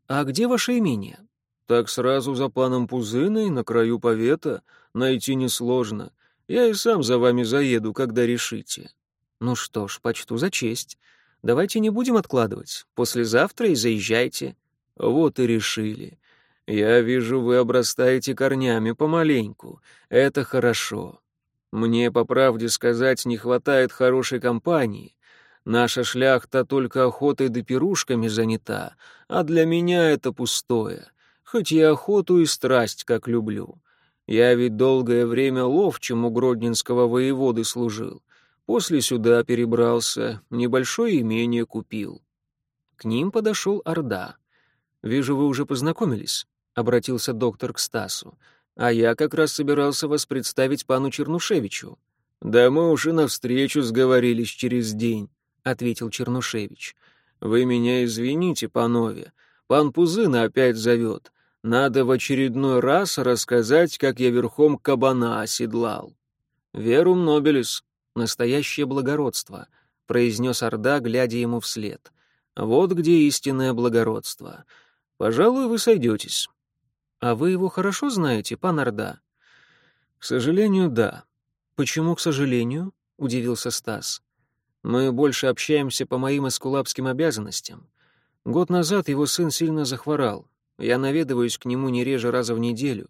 [SPEAKER 1] А где ваше имение?» «Так сразу за паном Пузыной, на краю повета. Найти несложно. Я и сам за вами заеду, когда решите». «Ну что ж, почту за честь». Давайте не будем откладывать. Послезавтра и заезжайте». Вот и решили. Я вижу, вы обрастаете корнями помаленьку. Это хорошо. Мне, по правде сказать, не хватает хорошей компании. Наша шляхта только охотой да пирушками занята, а для меня это пустое. Хоть я охоту и страсть как люблю. Я ведь долгое время ловчим у гродненского воеводы служил. После сюда перебрался, небольшое имение купил. К ним подошел Орда. «Вижу, вы уже познакомились», — обратился доктор к Стасу. «А я как раз собирался вас представить пану Чернушевичу». «Да мы уже навстречу сговорились через день», — ответил Чернушевич. «Вы меня извините, панове. Пан Пузына опять зовет. Надо в очередной раз рассказать, как я верхом кабана оседлал». «Верум нобелис», настоящее благородство», — произнес Орда, глядя ему вслед. «Вот где истинное благородство. Пожалуй, вы сойдетесь». «А вы его хорошо знаете, пан Орда?» «К сожалению, да». «Почему, к сожалению?» — удивился Стас. «Мы больше общаемся по моим эскулапским обязанностям. Год назад его сын сильно захворал. Я наведываюсь к нему не реже раза в неделю.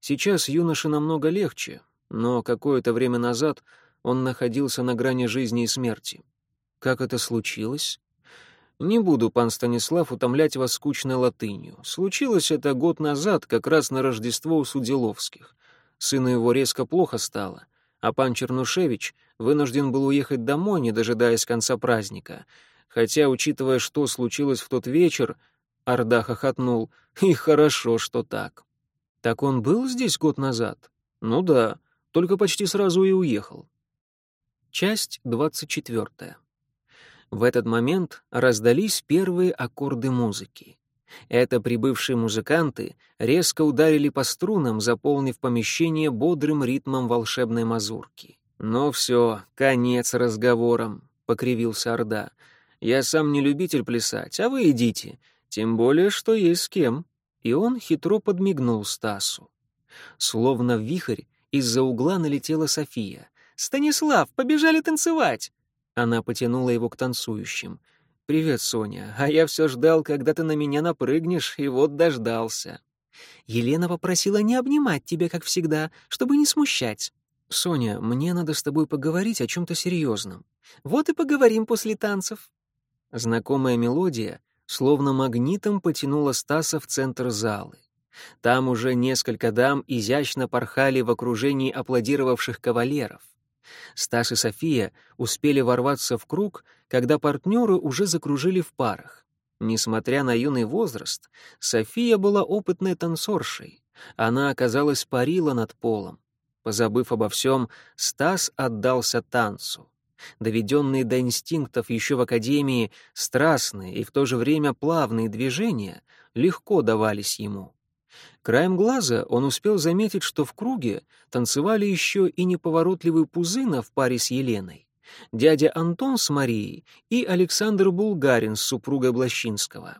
[SPEAKER 1] Сейчас юноше намного легче, но какое-то время назад он находился на грани жизни и смерти. Как это случилось? Не буду, пан Станислав, утомлять вас скучной латынью. Случилось это год назад, как раз на Рождество у Суделовских. Сыну его резко плохо стало, а пан Чернушевич вынужден был уехать домой, не дожидаясь конца праздника. Хотя, учитывая, что случилось в тот вечер, Орда хохотнул, и хорошо, что так. Так он был здесь год назад? Ну да, только почти сразу и уехал. Часть 24. В этот момент раздались первые аккорды музыки. Это прибывшие музыканты резко ударили по струнам, заполнив помещение бодрым ритмом волшебной мазурки. «Ну все, конец разговорам», — покривился Орда. «Я сам не любитель плясать, а вы идите, тем более, что есть с кем». И он хитро подмигнул Стасу. Словно вихрь из-за угла налетела София — «Станислав, побежали танцевать!» Она потянула его к танцующим. «Привет, Соня. А я все ждал, когда ты на меня напрыгнешь, и вот дождался». Елена попросила не обнимать тебя, как всегда, чтобы не смущать. «Соня, мне надо с тобой поговорить о чем-то серьезном. Вот и поговорим после танцев». Знакомая мелодия словно магнитом потянула Стаса в центр залы. Там уже несколько дам изящно порхали в окружении аплодировавших кавалеров. Стас и София успели ворваться в круг, когда партнеры уже закружили в парах. Несмотря на юный возраст, София была опытной танцоршей. Она, оказалась парила над полом. Позабыв обо всем, Стас отдался танцу. Доведенные до инстинктов еще в академии страстные и в то же время плавные движения легко давались ему. Краем глаза он успел заметить, что в круге танцевали еще и неповоротливый Пузына в паре с Еленой, дядя Антон с Марией и Александр Булгарин с супругой Блащинского.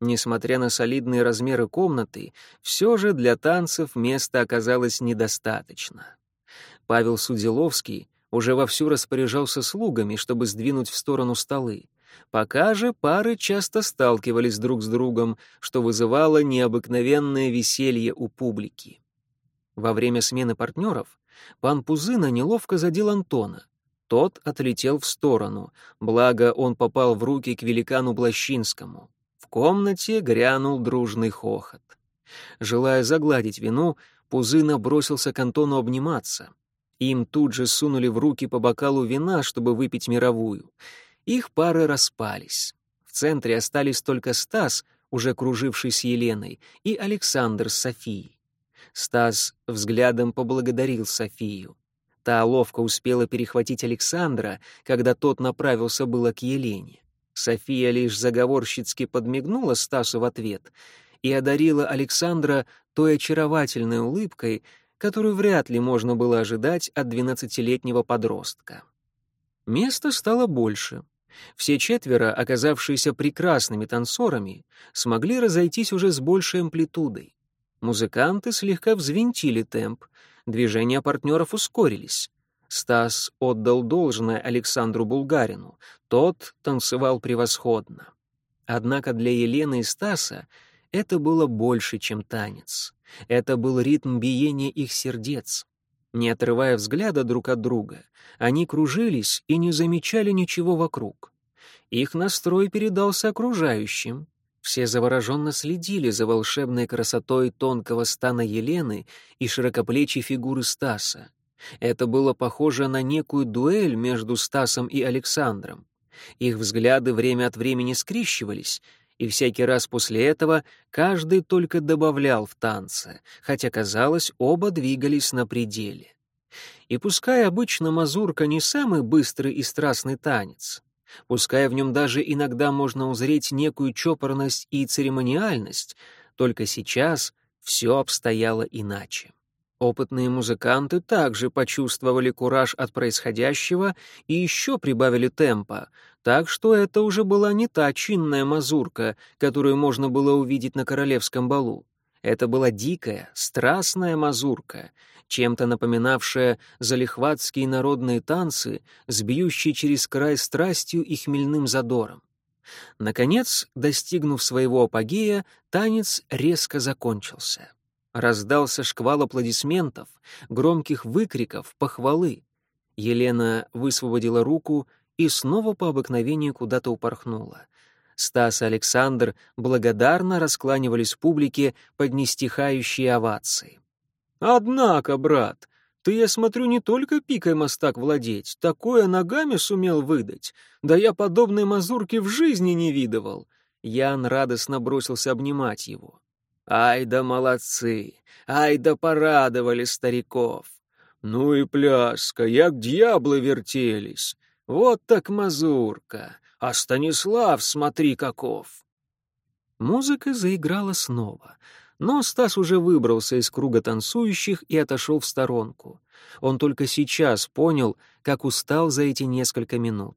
[SPEAKER 1] Несмотря на солидные размеры комнаты, все же для танцев места оказалось недостаточно. Павел Судиловский уже вовсю распоряжался слугами, чтобы сдвинуть в сторону столы. Пока же пары часто сталкивались друг с другом, что вызывало необыкновенное веселье у публики. Во время смены партнеров пан Пузына неловко задел Антона. Тот отлетел в сторону, благо он попал в руки к великану Блащинскому. В комнате грянул дружный хохот. Желая загладить вину, Пузына бросился к Антону обниматься. Им тут же сунули в руки по бокалу вина, чтобы выпить мировую — их пары распались. В центре остались только Стас, уже круживший с Еленой, и Александр с Софией. Стас взглядом поблагодарил Софию. Та ловко успела перехватить Александра, когда тот направился было к Елене. София лишь заговорщицки подмигнула Стасу в ответ и одарила Александра той очаровательной улыбкой, которую вряд ли можно было ожидать от двенадцатилетнего подростка. Места стало больше. Все четверо, оказавшиеся прекрасными танцорами, смогли разойтись уже с большей амплитудой. Музыканты слегка взвинтили темп, движения партнеров ускорились. Стас отдал должное Александру Булгарину, тот танцевал превосходно. Однако для Елены и Стаса это было больше, чем танец. Это был ритм биения их сердец. Не отрывая взгляда друг от друга, они кружились и не замечали ничего вокруг. Их настрой передался окружающим. Все завороженно следили за волшебной красотой тонкого стана Елены и широкоплечей фигуры Стаса. Это было похоже на некую дуэль между Стасом и Александром. Их взгляды время от времени скрещивались, и всякий раз после этого каждый только добавлял в танце, хотя, казалось, оба двигались на пределе. И пускай обычно мазурка не самый быстрый и страстный танец, пускай в нем даже иногда можно узреть некую чопорность и церемониальность, только сейчас все обстояло иначе. Опытные музыканты также почувствовали кураж от происходящего и еще прибавили темпа, так что это уже была не та чинная мазурка, которую можно было увидеть на королевском балу. Это была дикая, страстная мазурка, чем-то напоминавшая залихватские народные танцы, сбьющие через край страстью и хмельным задором. Наконец, достигнув своего апогея, танец резко закончился. Раздался шквал аплодисментов, громких выкриков, похвалы. Елена высвободила руку и снова по обыкновению куда-то упорхнула. Стас и Александр благодарно раскланивались публике под нестихающие овации. «Однако, брат, ты, я смотрю, не только пикой мостак владеть, такое ногами сумел выдать. Да я подобной мазурки в жизни не видывал». Ян радостно бросился обнимать его. Ай да молодцы! Ай да порадовали стариков! Ну и пляска, як дьяблы вертелись! Вот так мазурка! А Станислав, смотри каков!» Музыка заиграла снова, но Стас уже выбрался из круга танцующих и отошел в сторонку. Он только сейчас понял, как устал за эти несколько минут.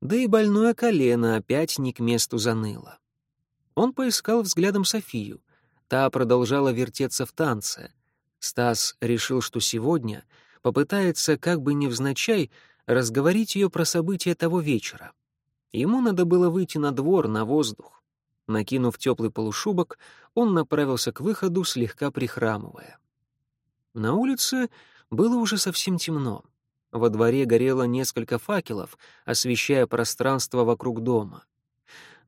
[SPEAKER 1] Да и больное колено опять не к месту заныло. Он поискал взглядом Софию. Та продолжала вертеться в танце. Стас решил, что сегодня попытается, как бы невзначай, разговорить ее про события того вечера. Ему надо было выйти на двор, на воздух. Накинув теплый полушубок, он направился к выходу, слегка прихрамывая. На улице было уже совсем темно. Во дворе горело несколько факелов, освещая пространство вокруг дома.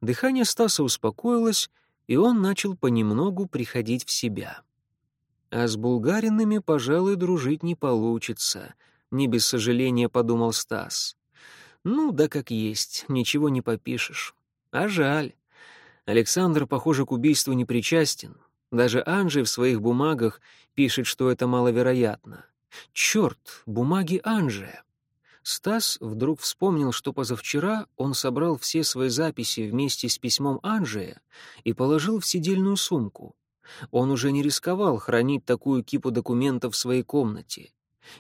[SPEAKER 1] Дыхание Стаса успокоилось, и он начал понемногу приходить в себя. А с булгаринами, пожалуй, дружить не получится, не без сожаления подумал Стас. Ну, да как есть, ничего не попишешь. А жаль. Александр, похоже, к убийству не причастен. Даже Анжи в своих бумагах пишет, что это маловероятно. Черт, бумаги Анжи. Стас вдруг вспомнил, что позавчера он собрал все свои записи вместе с письмом Анжея и положил в сидельную сумку. Он уже не рисковал хранить такую кипу документов в своей комнате.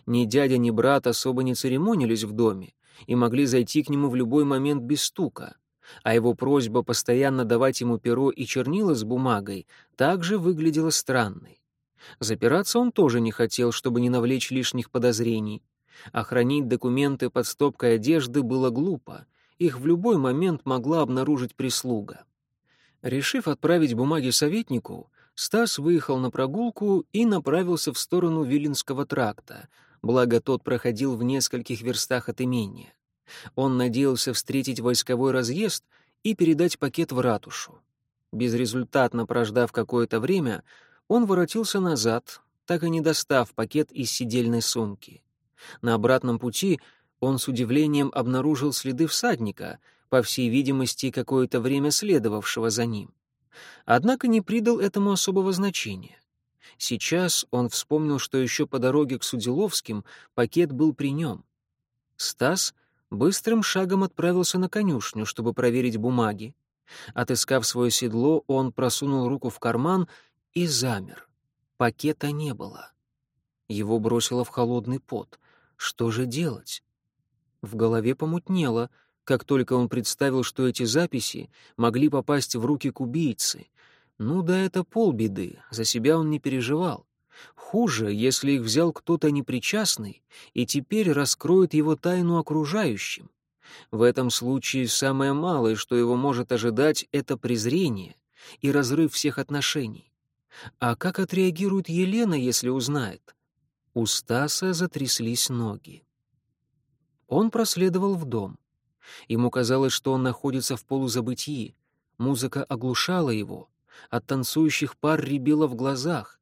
[SPEAKER 1] Ни дядя, ни брат особо не церемонились в доме и могли зайти к нему в любой момент без стука. А его просьба постоянно давать ему перо и чернила с бумагой также выглядела странной. Запираться он тоже не хотел, чтобы не навлечь лишних подозрений. А хранить документы под стопкой одежды было глупо, их в любой момент могла обнаружить прислуга. Решив отправить бумаги советнику, Стас выехал на прогулку и направился в сторону Виленского тракта, благо тот проходил в нескольких верстах от имения. Он надеялся встретить войсковой разъезд и передать пакет в ратушу. Безрезультатно прождав какое-то время, он воротился назад, так и не достав пакет из сидельной сумки. На обратном пути он с удивлением обнаружил следы всадника, по всей видимости, какое-то время следовавшего за ним. Однако не придал этому особого значения. Сейчас он вспомнил, что еще по дороге к Судиловским пакет был при нем. Стас быстрым шагом отправился на конюшню, чтобы проверить бумаги. Отыскав свое седло, он просунул руку в карман и замер. Пакета не было. Его бросило в холодный пот. Что же делать? В голове помутнело, как только он представил, что эти записи могли попасть в руки к убийце. Ну да это полбеды, за себя он не переживал. Хуже, если их взял кто-то непричастный и теперь раскроет его тайну окружающим. В этом случае самое малое, что его может ожидать, это презрение и разрыв всех отношений. А как отреагирует Елена, если узнает? У Стаса затряслись ноги. Он проследовал в дом. Ему казалось, что он находится в полузабытии. Музыка оглушала его. От танцующих пар рябило в глазах.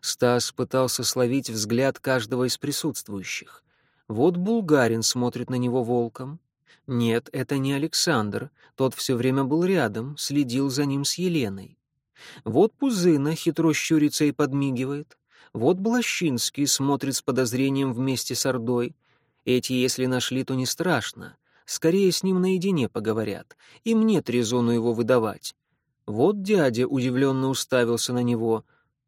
[SPEAKER 1] Стас пытался словить взгляд каждого из присутствующих. Вот булгарин смотрит на него волком. Нет, это не Александр. Тот все время был рядом, следил за ним с Еленой. Вот Пузына хитро щурится и подмигивает. Вот Блащинский смотрит с подозрением вместе с Ордой. Эти, если нашли, то не страшно. Скорее с ним наедине поговорят. Им нет резону его выдавать. Вот дядя удивленно уставился на него.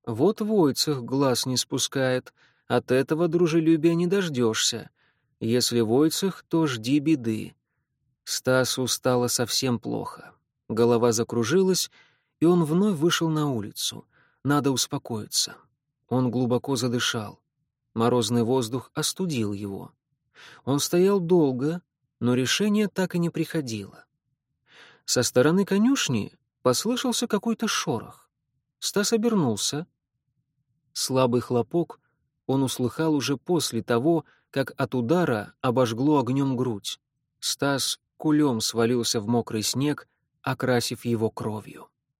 [SPEAKER 1] Вот Войцех глаз не спускает. От этого дружелюбия не дождешься. Если Войцех, то жди беды. Стасу стало совсем плохо. Голова закружилась, и он вновь вышел на улицу. Надо успокоиться. Он глубоко задышал. Морозный воздух остудил его. Он стоял долго, но решение так и не приходило. Со стороны конюшни послышался какой-то шорох. Стас обернулся. Слабый хлопок он услыхал уже после того, как от удара обожгло огнем грудь. Стас кулем свалился в мокрый снег, окрасив его кровью.